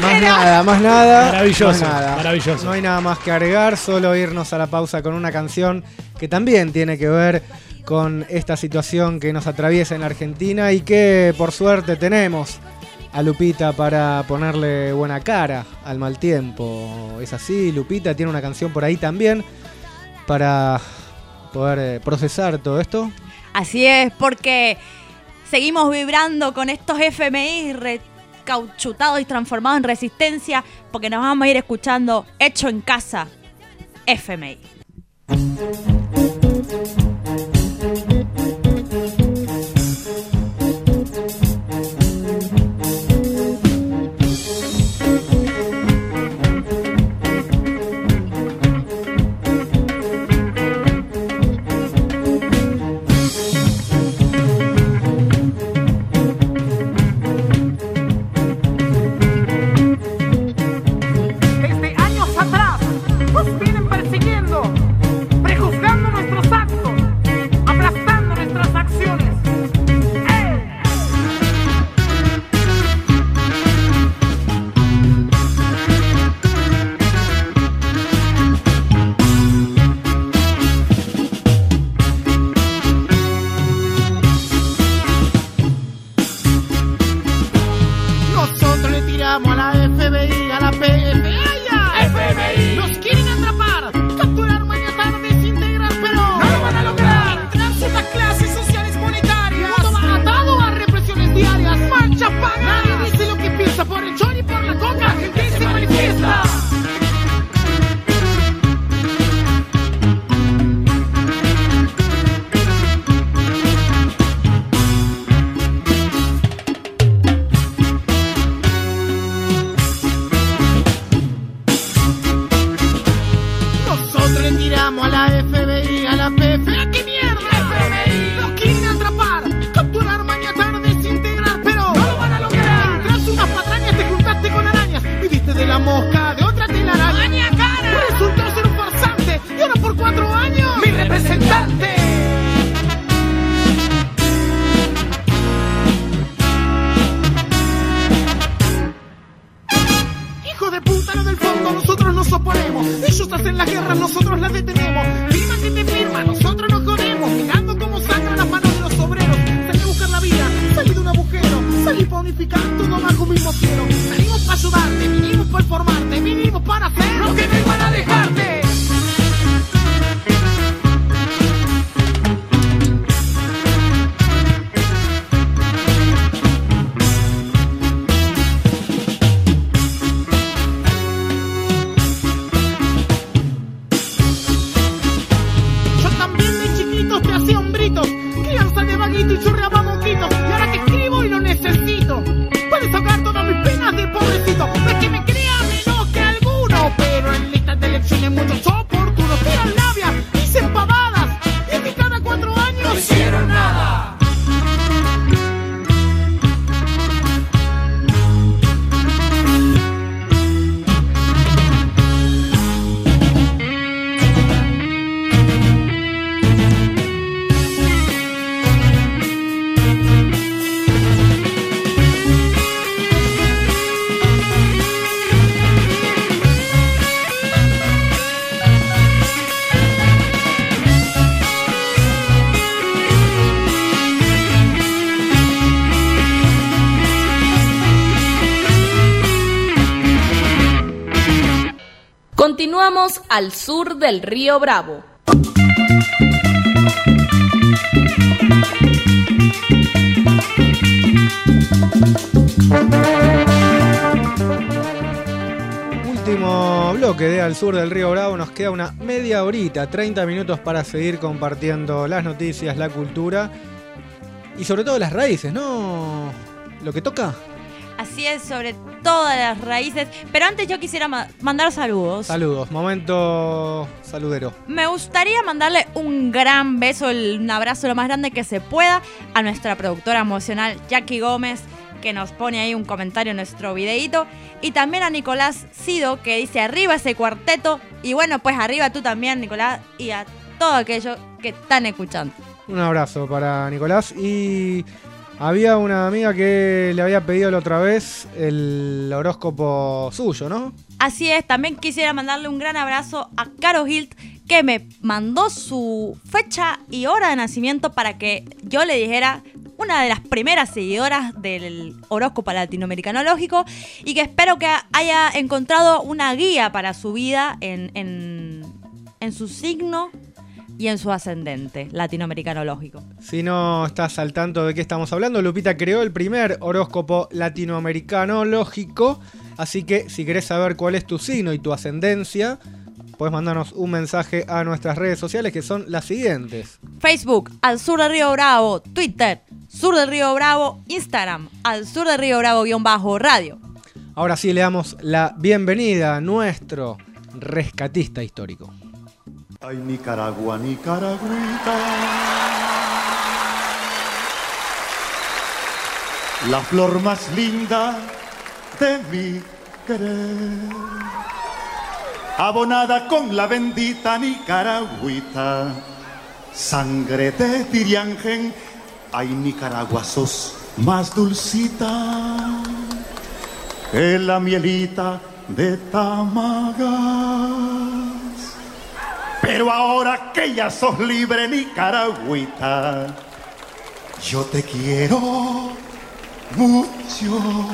Más nada, más nada. Maravilloso, más nada. maravilloso. No hay nada más que agregar, solo irnos a la pausa con una canción que también tiene que ver con esta situación que nos atraviesa en la Argentina y que por suerte tenemos a Lupita para ponerle buena cara al mal tiempo. Es así, Lupita tiene una canción por ahí también para poder eh, procesar todo esto. Así es, porque seguimos vibrando con estos FMI recauchutados y transformados en resistencia, porque nos vamos a ir escuchando Hecho en Casa, FMI. Al sur del río Bravo. Último bloque de Al Sur del Río Bravo. Nos queda una media horita, 30 minutos para seguir compartiendo las noticias, la cultura y sobre todo las raíces, ¿no? Lo que toca. Así es, sobre todas las raíces. Pero antes yo quisiera mandar saludos. Saludos, momento saludero. Me gustaría mandarle un gran beso, el- un abrazo lo más grande que se pueda a nuestra productora emocional Jackie Gómez, que nos pone ahí un comentario en nuestro videíto. Y también a Nicolás Sido, que dice arriba ese cuarteto. Y bueno, pues arriba tú también, Nicolás, y a todos aquellos que están escuchando. Un abrazo para Nicolás. Y había una amiga que le había pedido la otra vez el horóscopo suyo, ¿no? Así es, también quisiera mandarle un gran abrazo a Caro Hilt, que me mandó su fecha y hora de nacimiento para que yo le dijera una de las primeras seguidoras del horóscopo latinoamericano lógico y que espero que haya encontrado una guía para su vida en, en, su signo y en su ascendente latinoamericano lógico. Si no estás al tanto de qué estamos hablando, Lupita creó el primer horóscopo latinoamericano lógico. Así que si querés saber cuál es tu signo y tu ascendencia, puedes mandarnos un mensaje a nuestras redes sociales que son las siguientes. Facebook, al sur de Río Bravo, Twitter, sur de Río Bravo, Instagram, al sur de Río Bravo guion bajo radio. Ahora sí le damos la bienvenida a nuestro rescatista histórico. Ay, Nicaragua, Nicaragüita. La flor más linda de mi querer. Abonada con la bendita Nicaragüita. Sangre de Tiriangen. Ay, Nicaragua, sos más dulcita que la mielita de Tamagas. Pero ahora que ya sos libre, Nicaragüita, yo te quiero mucho.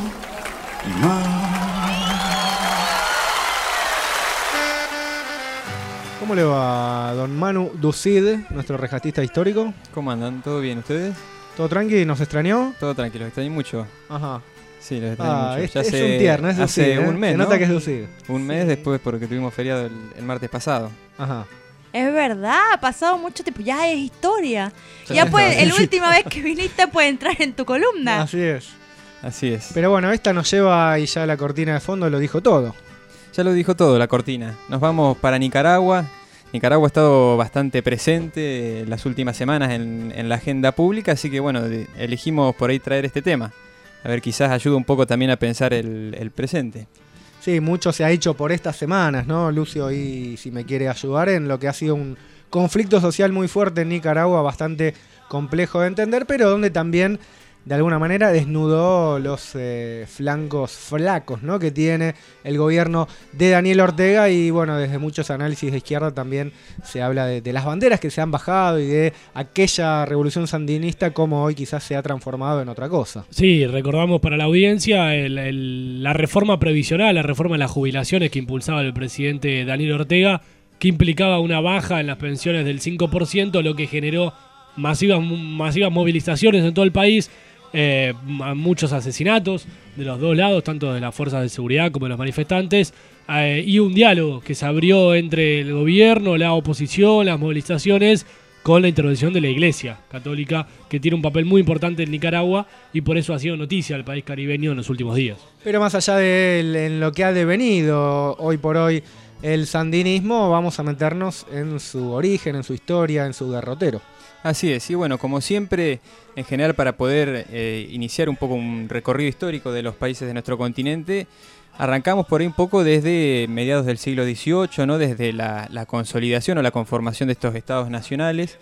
¿Cómo le va, don Manu Ducid, nuestro rescatista histórico? ¿Cómo andan? ¿Todo bien ustedes? ¿Todo tranqui? ¿Nos extrañó? Todo tranquilo, los extrañé mucho. Ajá. Sí, los extrañé Ah, mucho. es- Ya es hace- un tierno, es hace Ducid, ¿eh? un mes, Se ¿no? nota que es Ducid. Un mes después porque tuvimos feriado el, el martes pasado. Ajá. Es verdad, ha pasado mucho tiempo, ya es historia. Sí, ya puede, la última vez que viniste puede entrar en tu columna. Así es. Así es. Pero bueno, esta nos lleva y ya la cortina de fondo lo dijo todo. Ya lo dijo todo, la cortina. Nos vamos para Nicaragua. Nicaragua ha estado bastante presente las últimas semanas en, en la agenda pública, así que bueno, elegimos por ahí traer este tema. A ver, quizás ayuda un poco también a pensar el, el presente. Sí, mucho se ha hecho por estas semanas, ¿no? Lucio, y si me quiere ayudar en lo que ha sido un conflicto social muy fuerte en Nicaragua, bastante complejo de entender, pero donde también de alguna manera desnudó los eh, flancos flacos ¿no? que tiene el gobierno de Daniel Ortega y bueno, desde muchos análisis de izquierda también se habla de, las banderas que se han bajado y de aquella revolución sandinista como hoy quizás se ha transformado en otra cosa. Sí, recordamos para la audiencia la reforma previsional, la reforma de las jubilaciones que impulsaba el presidente Daniel Ortega, que implicaba una baja en las pensiones del 5%, lo que generó masivas, masivas movilizaciones en todo el país, eh, muchos asesinatos de los dos lados, tanto de las fuerzas de seguridad como de los manifestantes, eh, y un diálogo que se abrió entre el gobierno, la oposición, las movilizaciones, con la intervención de la Iglesia Católica, que tiene un papel muy importante en Nicaragua y por eso ha sido noticia el país caribeño en los últimos días. Pero más allá de en lo que ha devenido hoy por hoy el sandinismo, vamos a meternos en su origen, en su historia, en su derrotero. Así es, y bueno, como siempre, en general para poder eh, iniciar un poco un recorrido histórico de los países de nuestro continente, arrancamos por ahí un poco desde mediados del siglo XVIII, ¿no? desde la, consolidación o la conformación de estos estados nacionales.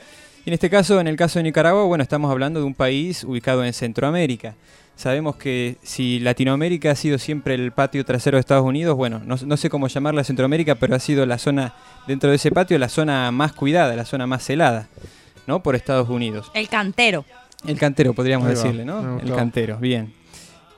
Y en este caso, en el caso de Nicaragua, bueno, estamos hablando de un país ubicado en Centroamérica. Sabemos que si Latinoamérica ha sido siempre el patio trasero de Estados Unidos, bueno, no, no sé cómo llamarla Centroamérica, pero ha sido la zona, dentro de ese patio, la zona más cuidada, la zona más celada, ¿no? Por Estados Unidos. El cantero. El cantero, podríamos Ahí decirle, ¿no? El cantero, bien.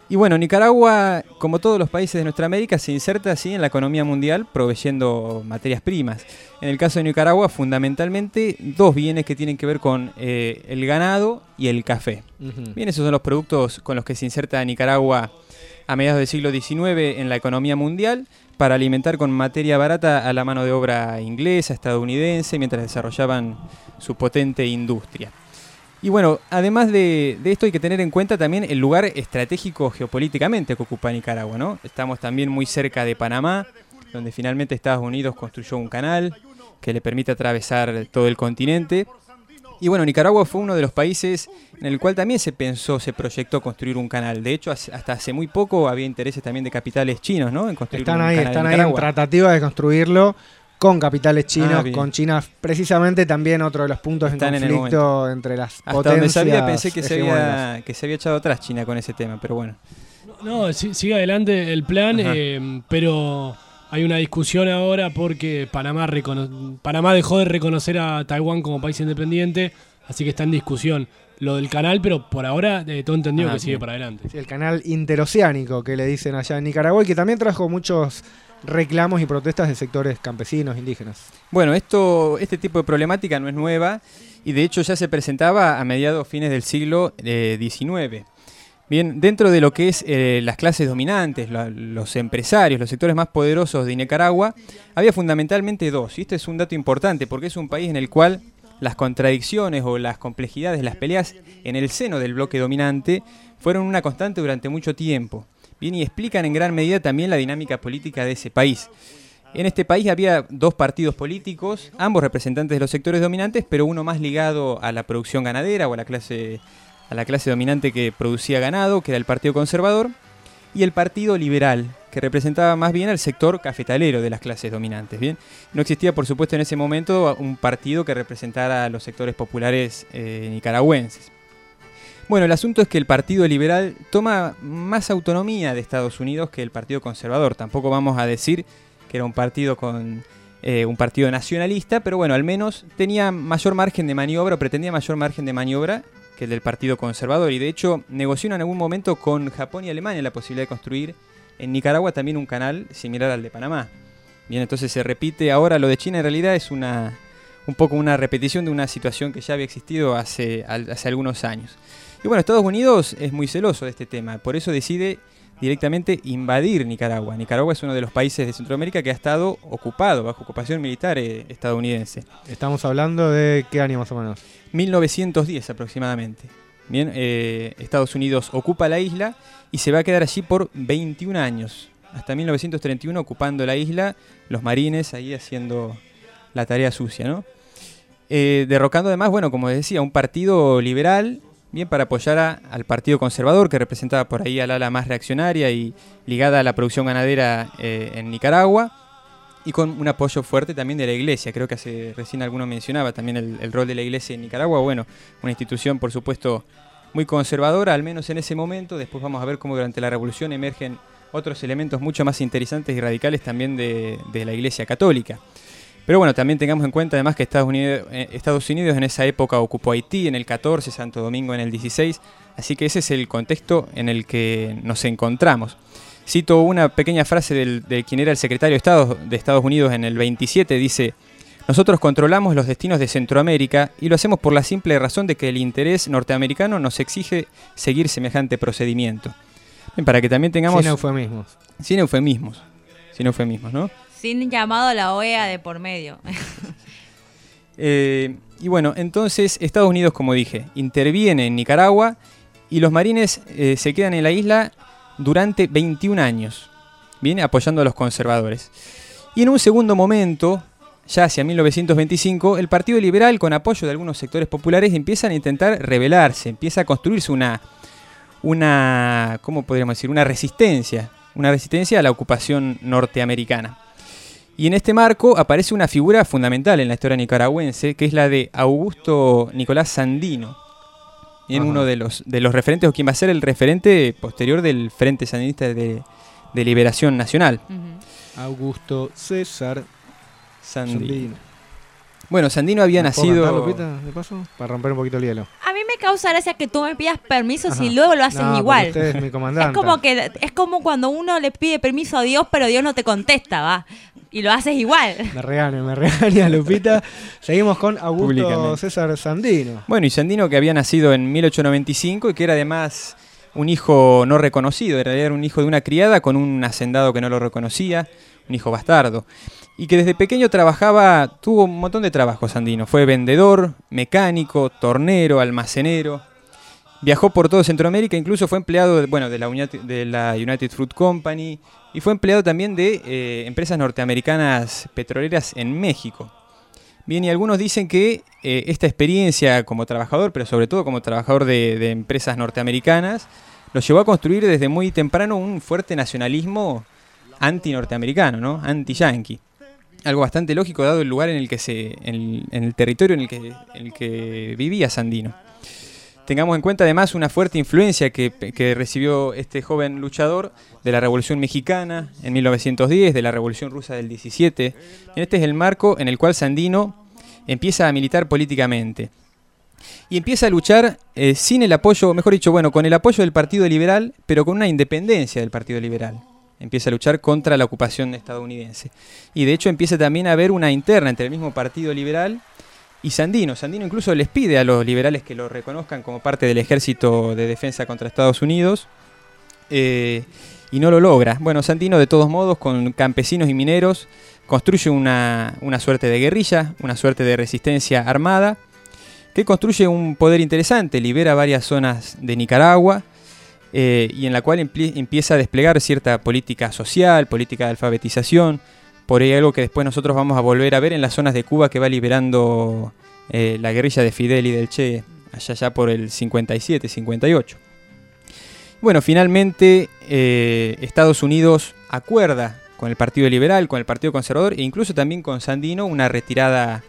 Y bueno, Nicaragua, como todos los países de nuestra América, se inserta así en la economía mundial proveyendo materias primas. En el caso de Nicaragua, fundamentalmente dos bienes que tienen que ver con eh, el ganado y el café. Bien, esos son los productos con los que se inserta Nicaragua a mediados del siglo XIX en la economía mundial para alimentar con materia barata a la mano de obra inglesa, estadounidense, mientras desarrollaban su potente industria. Y bueno, además de, esto hay que tener en cuenta también el lugar estratégico geopolíticamente que ocupa Nicaragua, ¿no? Estamos también muy cerca de Panamá, donde finalmente Estados Unidos construyó un canal que le permite atravesar todo el continente. Y bueno, Nicaragua fue uno de los países en el cual también se pensó, se proyectó construir un canal. De hecho, hasta hace muy poco había intereses también de capitales chinos, ¿no? En construir Están un ahí, canal están en ahí en tratativa de construirlo con capitales chinos, Ah, con China, precisamente también otro de los puntos Están en conflicto entre las Hasta potencias donde sabía pensé que se, había, que se había echado atrás China con ese tema, pero bueno. No, sigue adelante el plan, eh, pero hay una discusión ahora porque Panamá, recono- Panamá dejó de reconocer a Taiwán como país independiente, así que está en discusión lo del canal, pero por ahora eh, todo entendido Ah, que sigue para adelante. Sí, el canal interoceánico que le dicen allá en Nicaragua y que también trajo muchos reclamos y protestas de sectores campesinos, indígenas. Bueno, esto, este tipo de problemática no es nueva y de hecho ya se presentaba a mediados fines del siglo eh, XIX. Bien, dentro de lo que es eh, las clases dominantes, la- los empresarios, los sectores más poderosos de Nicaragua, había fundamentalmente dos. Y este es un dato importante porque es un país en el cual las contradicciones o las complejidades, las peleas en el seno del bloque dominante fueron una constante durante mucho tiempo. Bien, y explican en gran medida también la dinámica política de ese país. En este país había dos partidos políticos, ambos representantes de los sectores dominantes, pero uno más ligado a la producción ganadera o a la clase, a la clase dominante que producía ganado, que era el Partido Conservador, y el Partido Liberal, que representaba más bien al sector cafetalero de las clases dominantes. Bien, no existía, por supuesto, en ese momento un partido que representara a los sectores populares eh, nicaragüenses. Bueno, el asunto es que el Partido Liberal toma más autonomía de Estados Unidos que el Partido Conservador. Tampoco vamos a decir que era un partido con eh, un partido nacionalista, pero bueno, al menos tenía mayor margen de maniobra, o pretendía mayor margen de maniobra que el del Partido Conservador. Y de hecho negoció en algún momento con Japón y Alemania la posibilidad de construir en Nicaragua también un canal similar al de Panamá. Bien, entonces se repite ahora lo de China en realidad es una un poco una repetición de una situación que ya había existido hace, hace algunos años. Y bueno, Estados Unidos es muy celoso de este tema, por eso decide directamente invadir Nicaragua. Nicaragua es uno de los países de Centroamérica que ha estado ocupado, bajo ocupación militar eh, estadounidense. Estamos hablando de qué año más o menos. 1910 aproximadamente. Bien, eh, Estados Unidos ocupa la isla y se va a quedar allí por 21 años. Hasta 1931 ocupando la isla, los marines ahí haciendo la tarea sucia, ¿no? Eh, derrocando además, bueno, como decía, un partido liberal, bien para apoyar a- al partido conservador que representaba por ahí al ala más reaccionaria y ligada a la producción ganadera eh, en Nicaragua y con un apoyo fuerte también de la iglesia. Creo que hace, recién alguno mencionaba también el, rol de la iglesia en Nicaragua. Bueno, una institución, por supuesto, muy conservadora, al menos en ese momento. Después vamos a ver cómo durante la revolución emergen otros elementos mucho más interesantes y radicales también de la Iglesia Católica. Pero bueno, también tengamos en cuenta además que Estados Unidos, eh, Estados Unidos en esa época ocupó Haití en el 14, Santo Domingo en el 16, así que ese es el contexto en el que nos encontramos. Cito una pequeña frase del, de quien era el secretario de Estado de Estados Unidos en el 27, dice, nosotros controlamos los destinos de Centroamérica y lo hacemos por la simple razón de que el interés norteamericano nos exige seguir semejante procedimiento. Bien, para que también tengamos... Sin eufemismos. Sin eufemismos. Sin eufemismos, ¿no? Sin llamado a la OEA de por medio. Eh, y bueno, entonces Estados Unidos, como dije, interviene en Nicaragua y los marines eh, se quedan en la isla durante 21 años, viene apoyando a los conservadores. Y en un segundo momento, ya hacia 1925, el Partido Liberal, con apoyo de algunos sectores populares, empiezan a intentar rebelarse, empieza a construirse una, una, ¿cómo podríamos decir? Una resistencia, una resistencia a la ocupación norteamericana. Y en este marco aparece una figura fundamental en la historia nicaragüense, que es la de Augusto Nicolás Sandino. En Ajá. uno de los, de los referentes, o quien va a ser el referente posterior del Frente Sandinista de, de Liberación Nacional. Augusto César Sandino. Bueno, Sandino había ¿Me puedo nacido... cantar, Lupita, de paso? Para romper un poquito el hielo. A mí me causa gracia que tú me pidas permiso si luego lo haces No, igual. usted es mi comandante. Es como que es como cuando uno le pide permiso a Dios, pero Dios no te contesta, va. Y lo haces igual. Me regaña, me regaña Lupita. Seguimos con Augusto. César Sandino. Bueno, y Sandino que había nacido en 1895 y que era además un hijo no reconocido, en realidad era un hijo de una criada con un hacendado que no lo reconocía, un hijo bastardo. Y que desde pequeño trabajaba, tuvo un montón de trabajos Sandino. Fue vendedor, mecánico, tornero, almacenero. Viajó por todo Centroamérica, incluso fue empleado de, bueno, de, la, United, de la United Fruit Company y fue empleado también de eh, empresas norteamericanas petroleras en México. Bien, y algunos dicen que eh, esta experiencia como trabajador, pero sobre todo como trabajador de, empresas norteamericanas, lo llevó a construir desde muy temprano un fuerte nacionalismo anti-norteamericano, ¿no? Anti-yankee. Algo bastante lógico dado el lugar en el que se. en, en el territorio en el que, en el que vivía Sandino. Tengamos en cuenta además una fuerte influencia que, recibió este joven luchador de la Revolución Mexicana en 1910, de la Revolución Rusa del 17. Y este es el marco en el cual Sandino empieza a militar políticamente. Y empieza a luchar eh, sin el apoyo, mejor dicho, bueno, con el apoyo del Partido Liberal, pero con una independencia del Partido Liberal. Empieza a luchar contra la ocupación estadounidense. Y de hecho empieza también a haber una interna entre el mismo Partido Liberal y Sandino. Sandino incluso les pide a los liberales que lo reconozcan como parte del ejército de defensa contra Estados Unidos. eh, y no lo logra. Bueno, Sandino de todos modos, con campesinos y mineros, construye una, una suerte de guerrilla, una suerte de resistencia armada, que construye un poder interesante, libera varias zonas de Nicaragua, eh, y en la cual empieza a desplegar cierta política social, política de alfabetización, por ahí algo que después nosotros vamos a volver a ver en las zonas de Cuba que va liberando eh, la guerrilla de Fidel y del Che, allá ya por el 57, 58. Bueno, finalmente eh, Estados Unidos acuerda con el Partido Liberal, con el Partido Conservador e incluso también con Sandino una retirada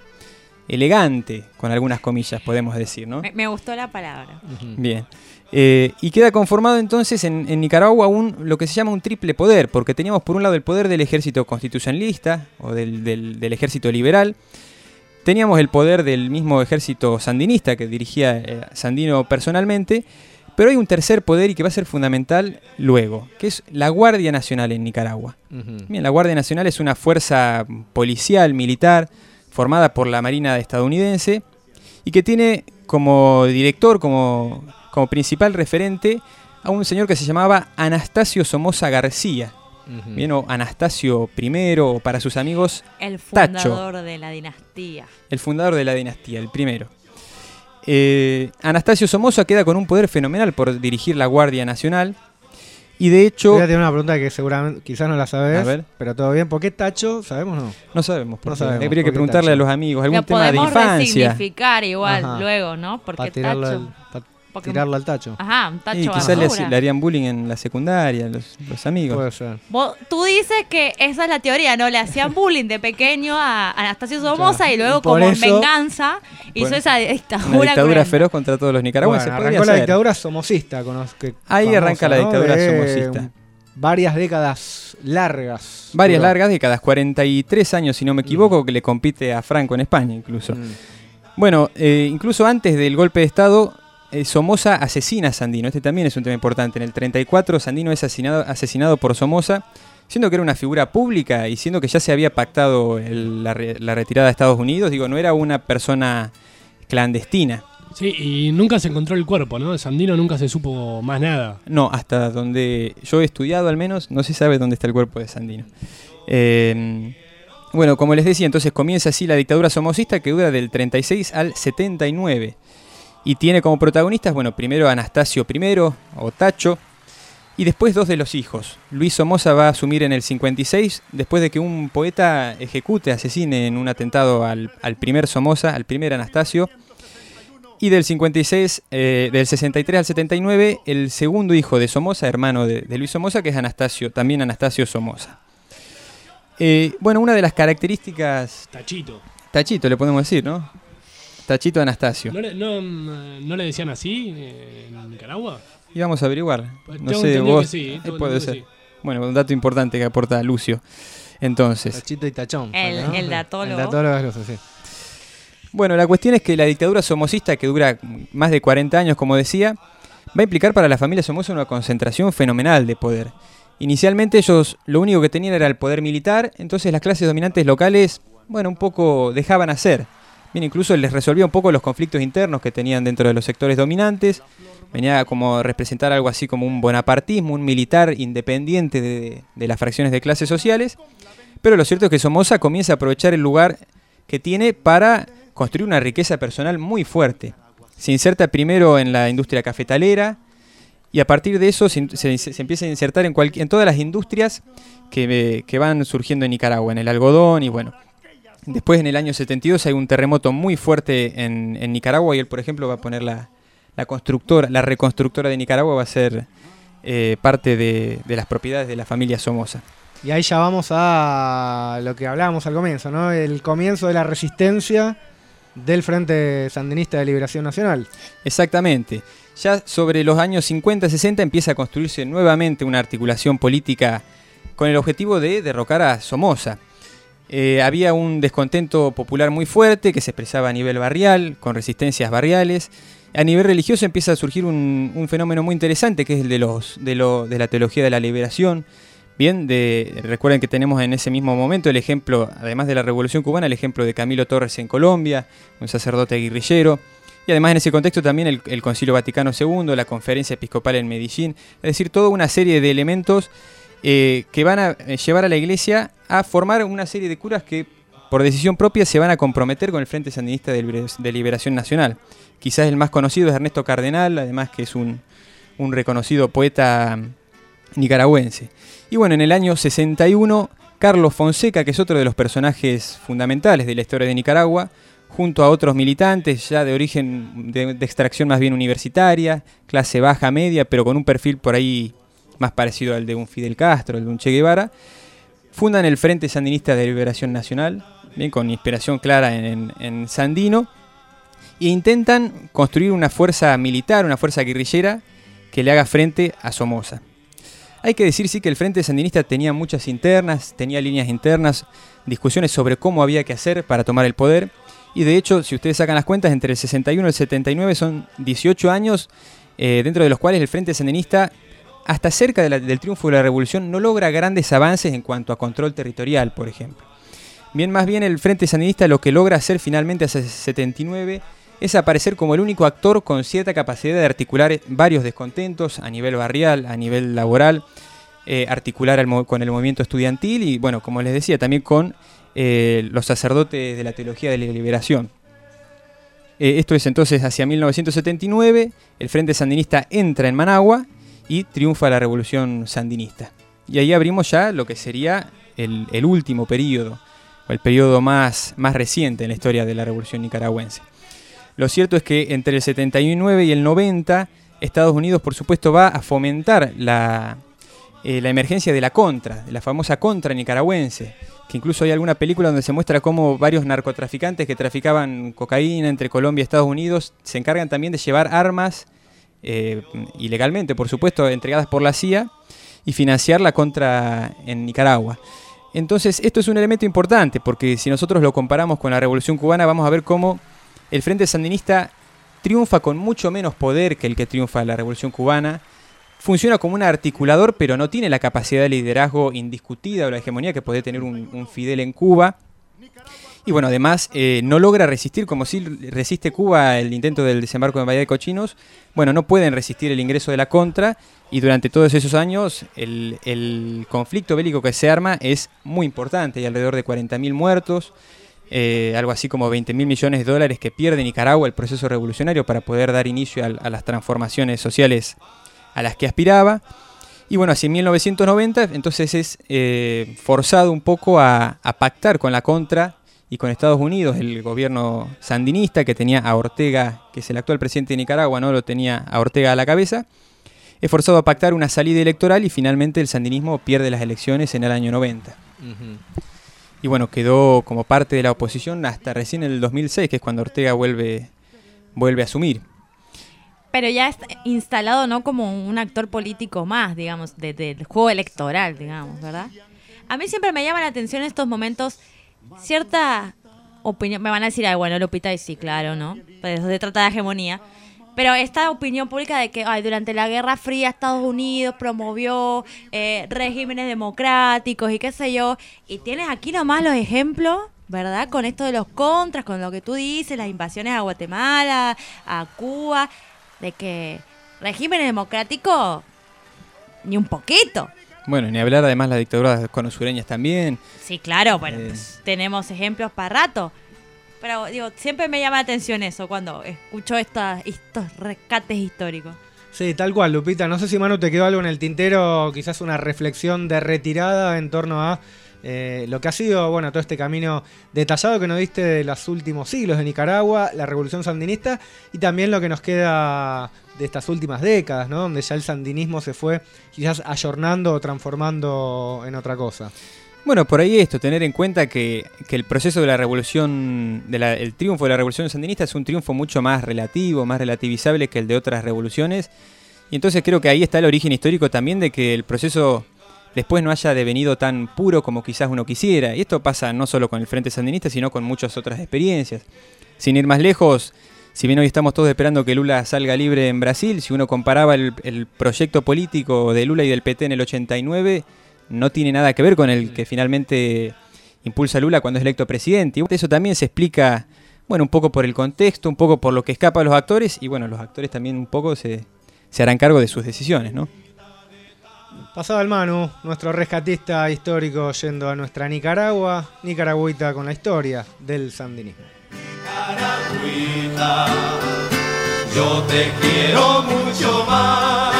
elegante, con algunas comillas podemos decir, ¿no? Me, me gustó la palabra. Bien. Eh, y queda conformado entonces en, en Nicaragua un, lo que se llama un triple poder, porque teníamos por un lado el poder del ejército constitucionalista o del, del- del ejército liberal, teníamos el poder del mismo ejército sandinista que dirigía eh, Sandino personalmente, pero hay un tercer poder y que va a ser fundamental luego, que es la Guardia Nacional en Nicaragua. Bien, la Guardia Nacional es una fuerza policial, militar, formada por la Marina estadounidense y que tiene como director, como, como principal referente a un señor que se llamaba Anastasio Somoza García. Bien, o Anastasio I, o para sus amigos, El Tacho, fundador de la dinastía. el fundador de la dinastía, el primero. Eh, Anastasio Somoza queda con un poder fenomenal por dirigir la Guardia Nacional. Y de hecho. Voy a tener una pregunta que seguramente quizás no la sabes, A ver. pero todo bien. ¿Por qué Tacho? ¿Sabemos o no? No sabemos. por No sabemos Habría que preguntarle Tacho. a los amigos. Algún Lo tema de podemos infancia. resignificar igual Ajá. luego, ¿no? Porque Tacho. pa- Porque- tirarlo al tacho. Ajá, un tacho Y quizás le, harían bullying en la secundaria, los, los amigos. Puede ser. Vos- tú dices que esa es la teoría, ¿no? Le hacían bullying de pequeño a Anastasio Somoza y luego Y como eso- venganza hizo Bueno, esa dictadura. Una dictadura feroz contra todos los nicaragüenses. Bueno, arrancó la dictadura somocista. Con los que, Ahí famosa, arranca la ¿no? dictadura De somocista. Varias décadas largas. Varias largas décadas, 43 años si no me equivoco, que le compite a Franco en España incluso. Mm. Bueno, eh, incluso antes del golpe de Estado, eh, Somoza asesina a Sandino. Este también es un tema importante. En el 34 Sandino es asesinado, asesinado por Somoza, siendo que era una figura pública y siendo que ya se había pactado el- la, re- la retirada de Estados Unidos, digo, no era una persona clandestina. Sí, y nunca se encontró el cuerpo, ¿no? De Sandino nunca se supo más nada. No, hasta donde yo he estudiado al menos, no se sabe dónde está el cuerpo de Sandino. Eh, bueno, como les decía, entonces comienza así la dictadura somocista que dura del 36 al 79. Y tiene como protagonistas, bueno, primero Anastasio I, o Tacho, y después dos de los hijos. Luis Somoza va a asumir en el 56, después de que un poeta ejecute, asesine en un atentado al, al primer Somoza, al primer Anastasio. Y del 56, eh, del 63 al 79, el segundo hijo de Somoza, hermano de, de Luis Somoza, que es Anastasio, también Anastasio Somoza. Eh, bueno, una de las características... Tachito. Tachito, le podemos decir, ¿no? Tachito Anastasio. ¿No le, no, mm, no le decían así eh, en Nicaragua? Y vamos a averiguar. Pues No sé, vos... que sí, eh, puede ser. que sí. Bueno, un dato importante que aporta Lucio. Entonces... Tachito y tachón. El- ¿no? el datólogo. El datólogo sí. Bueno, la cuestión es que la dictadura somocista, que dura más de 40 años, como decía, va a implicar para la familia Somoza una concentración fenomenal de poder. Inicialmente ellos lo único que tenían era el poder militar, entonces las clases dominantes locales, bueno, un poco dejaban hacer. Incluso les resolvía un poco los conflictos internos que tenían dentro de los sectores dominantes. Venía como representar algo así como un bonapartismo, un militar independiente de, las fracciones de clases sociales. Pero lo cierto es que Somoza comienza a aprovechar el lugar que tiene para construir una riqueza personal muy fuerte. Se inserta primero en la industria cafetalera y a partir de eso se, empieza a insertar en, en todas las industrias eh, que van surgiendo en Nicaragua, en el algodón y bueno. Después en el año 72 hay un terremoto muy fuerte en, en Nicaragua y él, por ejemplo, va a poner la, la constructora, la reconstructora de Nicaragua va a ser eh, parte de, de las propiedades de la familia Somoza. Y ahí ya vamos a lo que hablábamos al comienzo, ¿no? El comienzo de la resistencia del Frente Sandinista de Liberación Nacional. Exactamente. Ya sobre los años 50-60 empieza a construirse nuevamente una articulación política con el objetivo de derrocar a Somoza. Eh, había un descontento popular muy fuerte que se expresaba a nivel barrial, con resistencias barriales. A nivel religioso empieza a surgir un, un fenómeno muy interesante que es el de, los, de, lo- de la teología de la liberación. Bien, de, recuerden que tenemos en ese mismo momento el ejemplo, además de la Revolución Cubana, el ejemplo de Camilo Torres en Colombia, un sacerdote guerrillero. Y además en ese contexto también el Concilio Vaticano II, la Conferencia Episcopal en Medellín, es decir, toda una serie de elementos eh, que van a eh, llevar a la Iglesia a formar una serie de curas que por decisión propia se van a comprometer con el Frente Sandinista de Libera- de Liberación Nacional. Quizás el más conocido es Ernesto Cardenal, además que es un, un reconocido poeta nicaragüense. Y bueno, en el año 61, Carlos Fonseca, que es otro de los personajes fundamentales de la historia de Nicaragua, junto a otros militantes ya de origen de extracción más bien universitaria, clase baja media, pero con un perfil por ahí más parecido al de un Fidel Castro, el de un Che Guevara, fundan el Frente Sandinista de Liberación Nacional, bien con inspiración clara en, Sandino, e intentan construir una fuerza militar, una fuerza guerrillera que le haga frente a Somoza. Hay que decir sí que el Frente Sandinista tenía muchas internas, tenía líneas internas, discusiones sobre cómo había que hacer para tomar el poder. Y de hecho, si ustedes sacan las cuentas, entre el 61 y el 79 son 18 años, eh, dentro de los cuales el Frente Sandinista, hasta cerca del triunfo de la revolución, no logra grandes avances en cuanto a control territorial, por ejemplo. Bien, más bien el Frente Sandinista lo que logra hacer finalmente hacia el 79 es aparecer como el único actor con cierta capacidad de articular varios descontentos a nivel barrial, a nivel laboral, eh, articular con el movimiento estudiantil y, bueno, como les decía, también con eh, los sacerdotes de la teología de la liberación. Eh, esto es entonces hacia 1979, el Frente Sandinista entra en Managua y triunfa la revolución sandinista. Y ahí abrimos ya lo que sería el, el último periodo, o el periodo más, más reciente en la historia de la revolución nicaragüense. Lo cierto es que entre el 79 y el 90, Estados Unidos, por supuesto, va a fomentar la, eh, la emergencia de la contra, de la famosa contra nicaragüense, que incluso hay alguna película donde se muestra cómo varios narcotraficantes que traficaban cocaína entre Colombia y Estados Unidos se encargan también de llevar armas eh, ilegalmente, por supuesto, entregadas por la CIA y financiar la contra en Nicaragua. Entonces, esto es un elemento importante, porque si nosotros lo comparamos con la Revolución Cubana, vamos a ver cómo el Frente Sandinista triunfa con mucho menos poder que el que triunfa la Revolución Cubana. Funciona como un articulador, pero no tiene la capacidad de liderazgo indiscutida o la hegemonía que puede tener un Fidel en Cuba. Y bueno, además eh, no logra resistir, como si resiste Cuba el intento del desembarco en Bahía de Cochinos. Bueno, no pueden resistir el ingreso de la contra y durante todos esos años el, conflicto bélico que se arma es muy importante. Hay alrededor de 40.000 muertos, eh, algo así como 20 mil millones de dólares que pierde Nicaragua el proceso revolucionario para poder dar inicio a, las transformaciones sociales a las que aspiraba. Y bueno, así en 1990 entonces es eh, forzado un poco a, pactar con la contra y con Estados Unidos, el gobierno sandinista que tenía a Ortega, que es el actual presidente de Nicaragua, no lo tenía a Ortega a la cabeza, es forzado a pactar una salida electoral y finalmente el sandinismo pierde las elecciones en el año 90. Uh -huh. Y bueno, quedó como parte de la oposición hasta recién en el 2006, que es cuando Ortega vuelve, vuelve a asumir. Pero ya está instalado, ¿no? Como un actor político más, digamos, del de, de juego electoral, digamos, ¿verdad? A mí siempre me llama la atención en estos momentos cierta opinión. Me van a decir, ay, bueno, Lupita, y sí, claro, ¿no? Pues eso se trata de hegemonía. Pero esta opinión pública de que ay, durante la Guerra Fría Estados Unidos promovió eh, regímenes democráticos y qué sé yo. Y tienes aquí nomás los ejemplos, ¿verdad? Con esto de los contras, con lo que tú dices, las invasiones a Guatemala, a Cuba, de que regímenes democráticos, ni un poquito. Bueno, ni hablar además las dictaduras conosureñas también. Sí, claro, bueno, eh. pues, tenemos ejemplos para rato. Pero digo, siempre me llama la atención eso cuando escucho esta, estos rescates históricos. Sí, tal cual, Lupita. No sé si Manu te quedó algo en el tintero, quizás una reflexión de retirada en torno a eh, lo que ha sido, bueno, todo este camino detallado que nos diste de los últimos siglos de Nicaragua, la revolución sandinista y también lo que nos queda de estas últimas décadas, ¿no? Donde ya el sandinismo se fue quizás ayornando o transformando en otra cosa. Bueno, por ahí esto, tener en cuenta que, que el proceso de la revolución, el triunfo de la revolución sandinista es un triunfo mucho más relativo, más relativizable que el de otras revoluciones. Y entonces creo que ahí está el origen histórico también de que el proceso después no haya devenido tan puro como quizás uno quisiera. Y esto pasa no solo con el Frente Sandinista, sino con muchas otras experiencias. Sin ir más lejos, si bien hoy estamos todos esperando que Lula salga libre en Brasil, si uno comparaba el, el proyecto político de Lula y del PT en el 89 no tiene nada que ver con el que finalmente impulsa Lula cuando es electo presidente. Y eso también se explica, bueno, un poco por el contexto, un poco por lo que escapa a los actores, y bueno, los actores también un poco se, se harán cargo de sus decisiones, ¿no? Pasaba el Manu, nuestro rescatista histórico yendo a nuestra Nicaragua, Nicaragüita con la historia del sandinismo. Nicaragüita, yo te quiero mucho más.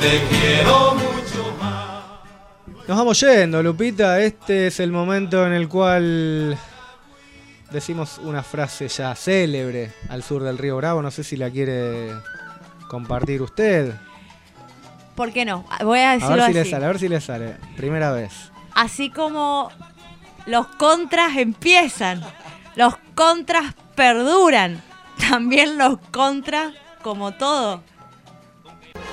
te quiero mucho más. Nos vamos yendo, Lupita. Este es el momento en el cual decimos una frase ya célebre al sur del río Bravo. No sé si la quiere compartir usted. ¿Por qué no? Voy a decirlo a ver si así. le sale, a ver si le sale. Primera vez. Así como los contras empiezan, los contras perduran, también los contras, como todo,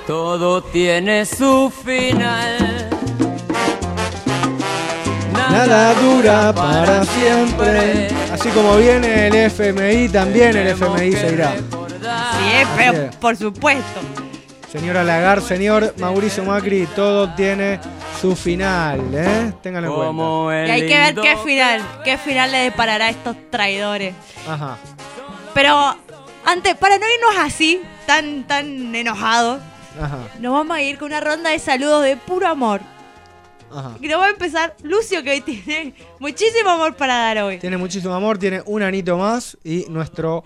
todo tiene su final. Nada dura para siempre. Así como viene el FMI, también el FMI se irá. Sí, pero por supuesto. Señora Lagarde, señor Mauricio Macri, todo tiene su final, ¿eh? Ténganlo en cuenta. Y hay que ver qué final, qué final le deparará a estos traidores. Ajá. Pero antes, para no irnos así, tan, tan enojados, Ajá. nos vamos a ir con una ronda de saludos de puro amor. Ajá. Y nos va a empezar Lucio, que hoy tiene muchísimo amor para dar hoy. Tiene muchísimo amor, tiene un anito más y nuestro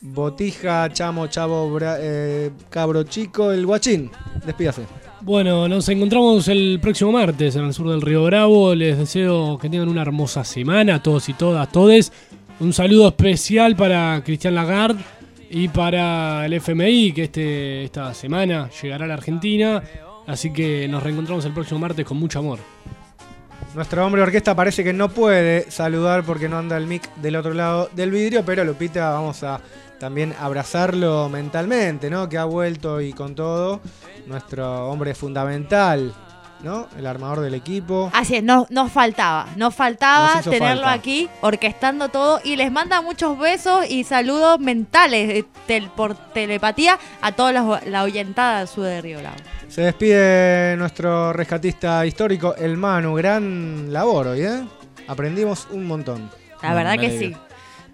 botija, chamo, chavo, bra- eh, cabro chico, el guachín. Despídase. Bueno, nos encontramos el próximo martes en el sur del Río Bravo. Les deseo que tengan una hermosa semana, a todos y todas, todes. Un saludo especial para Cristian Lagarde y para el FMI, que este, esta semana llegará a la Argentina. Así que nos reencontramos el próximo martes con mucho amor. Nuestro hombre de orquesta parece que no puede saludar porque no anda el mic del otro lado del vidrio, pero Lupita vamos a también abrazarlo mentalmente, ¿no? Que ha vuelto y con todo, nuestro hombre fundamental, ¿no? El armador del equipo. Así es, no, nos faltaba, nos faltaba Nos hizo tenerlo falta. aquí orquestando todo y les manda muchos besos y saludos mentales eh, tel- por telepatía a toda la, la oyentada del sur de Río Bravo. Se despide nuestro rescatista histórico, el Manu. Gran labor hoy, ¿eh? Aprendimos un montón. La verdad que sí.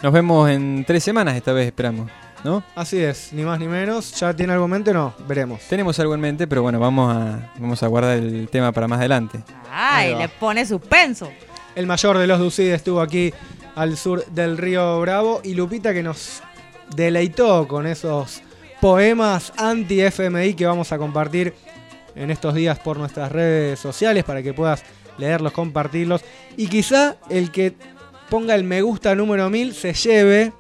Nos vemos en tres semanas esta vez, esperamos. ¿No? Así es, ni más ni menos. ¿Ya tiene algo en mente o no? Veremos. Tenemos algo en mente, pero bueno, vamos a, vamos a guardar el tema para más adelante. Ay, le pone suspenso. El mayor de los Ducid estuvo aquí al sur del río Bravo y Lupita que nos deleitó con esos poemas anti-FMI que vamos a compartir en estos días por nuestras redes sociales para que puedas leerlos, compartirlos y quizá el que ponga el me gusta número 1000 se lleve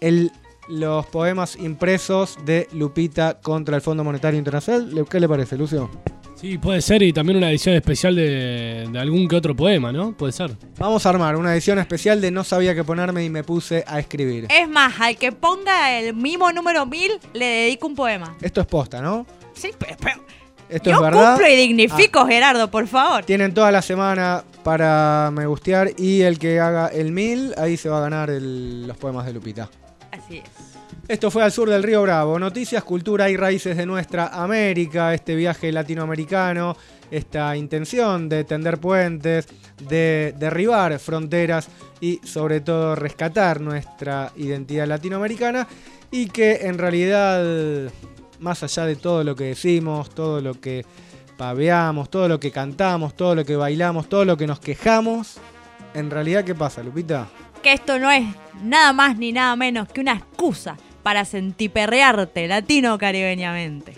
el, los poemas impresos de Lupita contra el Fondo Monetario Internacional. ¿Qué le parece, Lucio? Sí, puede ser y también una edición especial de, de algún que otro poema, ¿no? Puede ser. Vamos a armar una edición especial de No sabía qué ponerme y me puse a escribir. Es más, al que ponga el mismo número 1000 le dedico un poema. Esto es posta, ¿no? Sí, pero, pero Esto yo es verdad. cumplo y dignifico, Gerardo, por favor. Tienen toda la semana para me gustear y el que haga el mil, ahí se va a ganar el- los poemas de Lupita. Así es. Esto fue al sur del Río Bravo. Noticias, cultura y raíces de nuestra América. Este viaje latinoamericano, esta intención de tender puentes, de derribar fronteras y sobre todo rescatar nuestra identidad latinoamericana. Y que en realidad, más allá de todo lo que decimos, todo lo que paveamos, todo lo que cantamos, todo lo que bailamos, todo lo que nos quejamos, en realidad, ¿qué pasa, Lupita? Que esto no es nada más ni nada menos que una excusa para sentiperrearte latino-caribeñamente.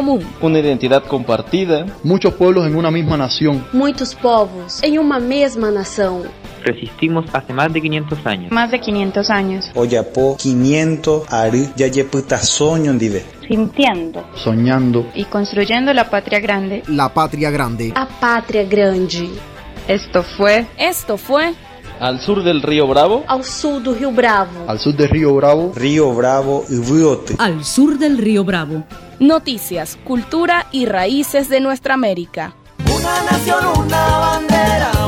Común. Una identidad compartida. Muchos pueblos en una misma nación. Muitos povos em uma mesma nação. Resistimos hace más de 500 años. Más de 500 años. Oyapo 500 ari yayeputa sonho ndive. Sintiendo Soñando. y construyendo la patria grande. La patria grande. A pátria grande. Esto fue Esto fue Al sur del río Bravo. ao sul do Rio Bravo. Al sur del río Bravo. Río Bravo y Viote. Al sur del río Bravo. Noticias, cultura y raíces de nuestra América. Una nación, una bandera.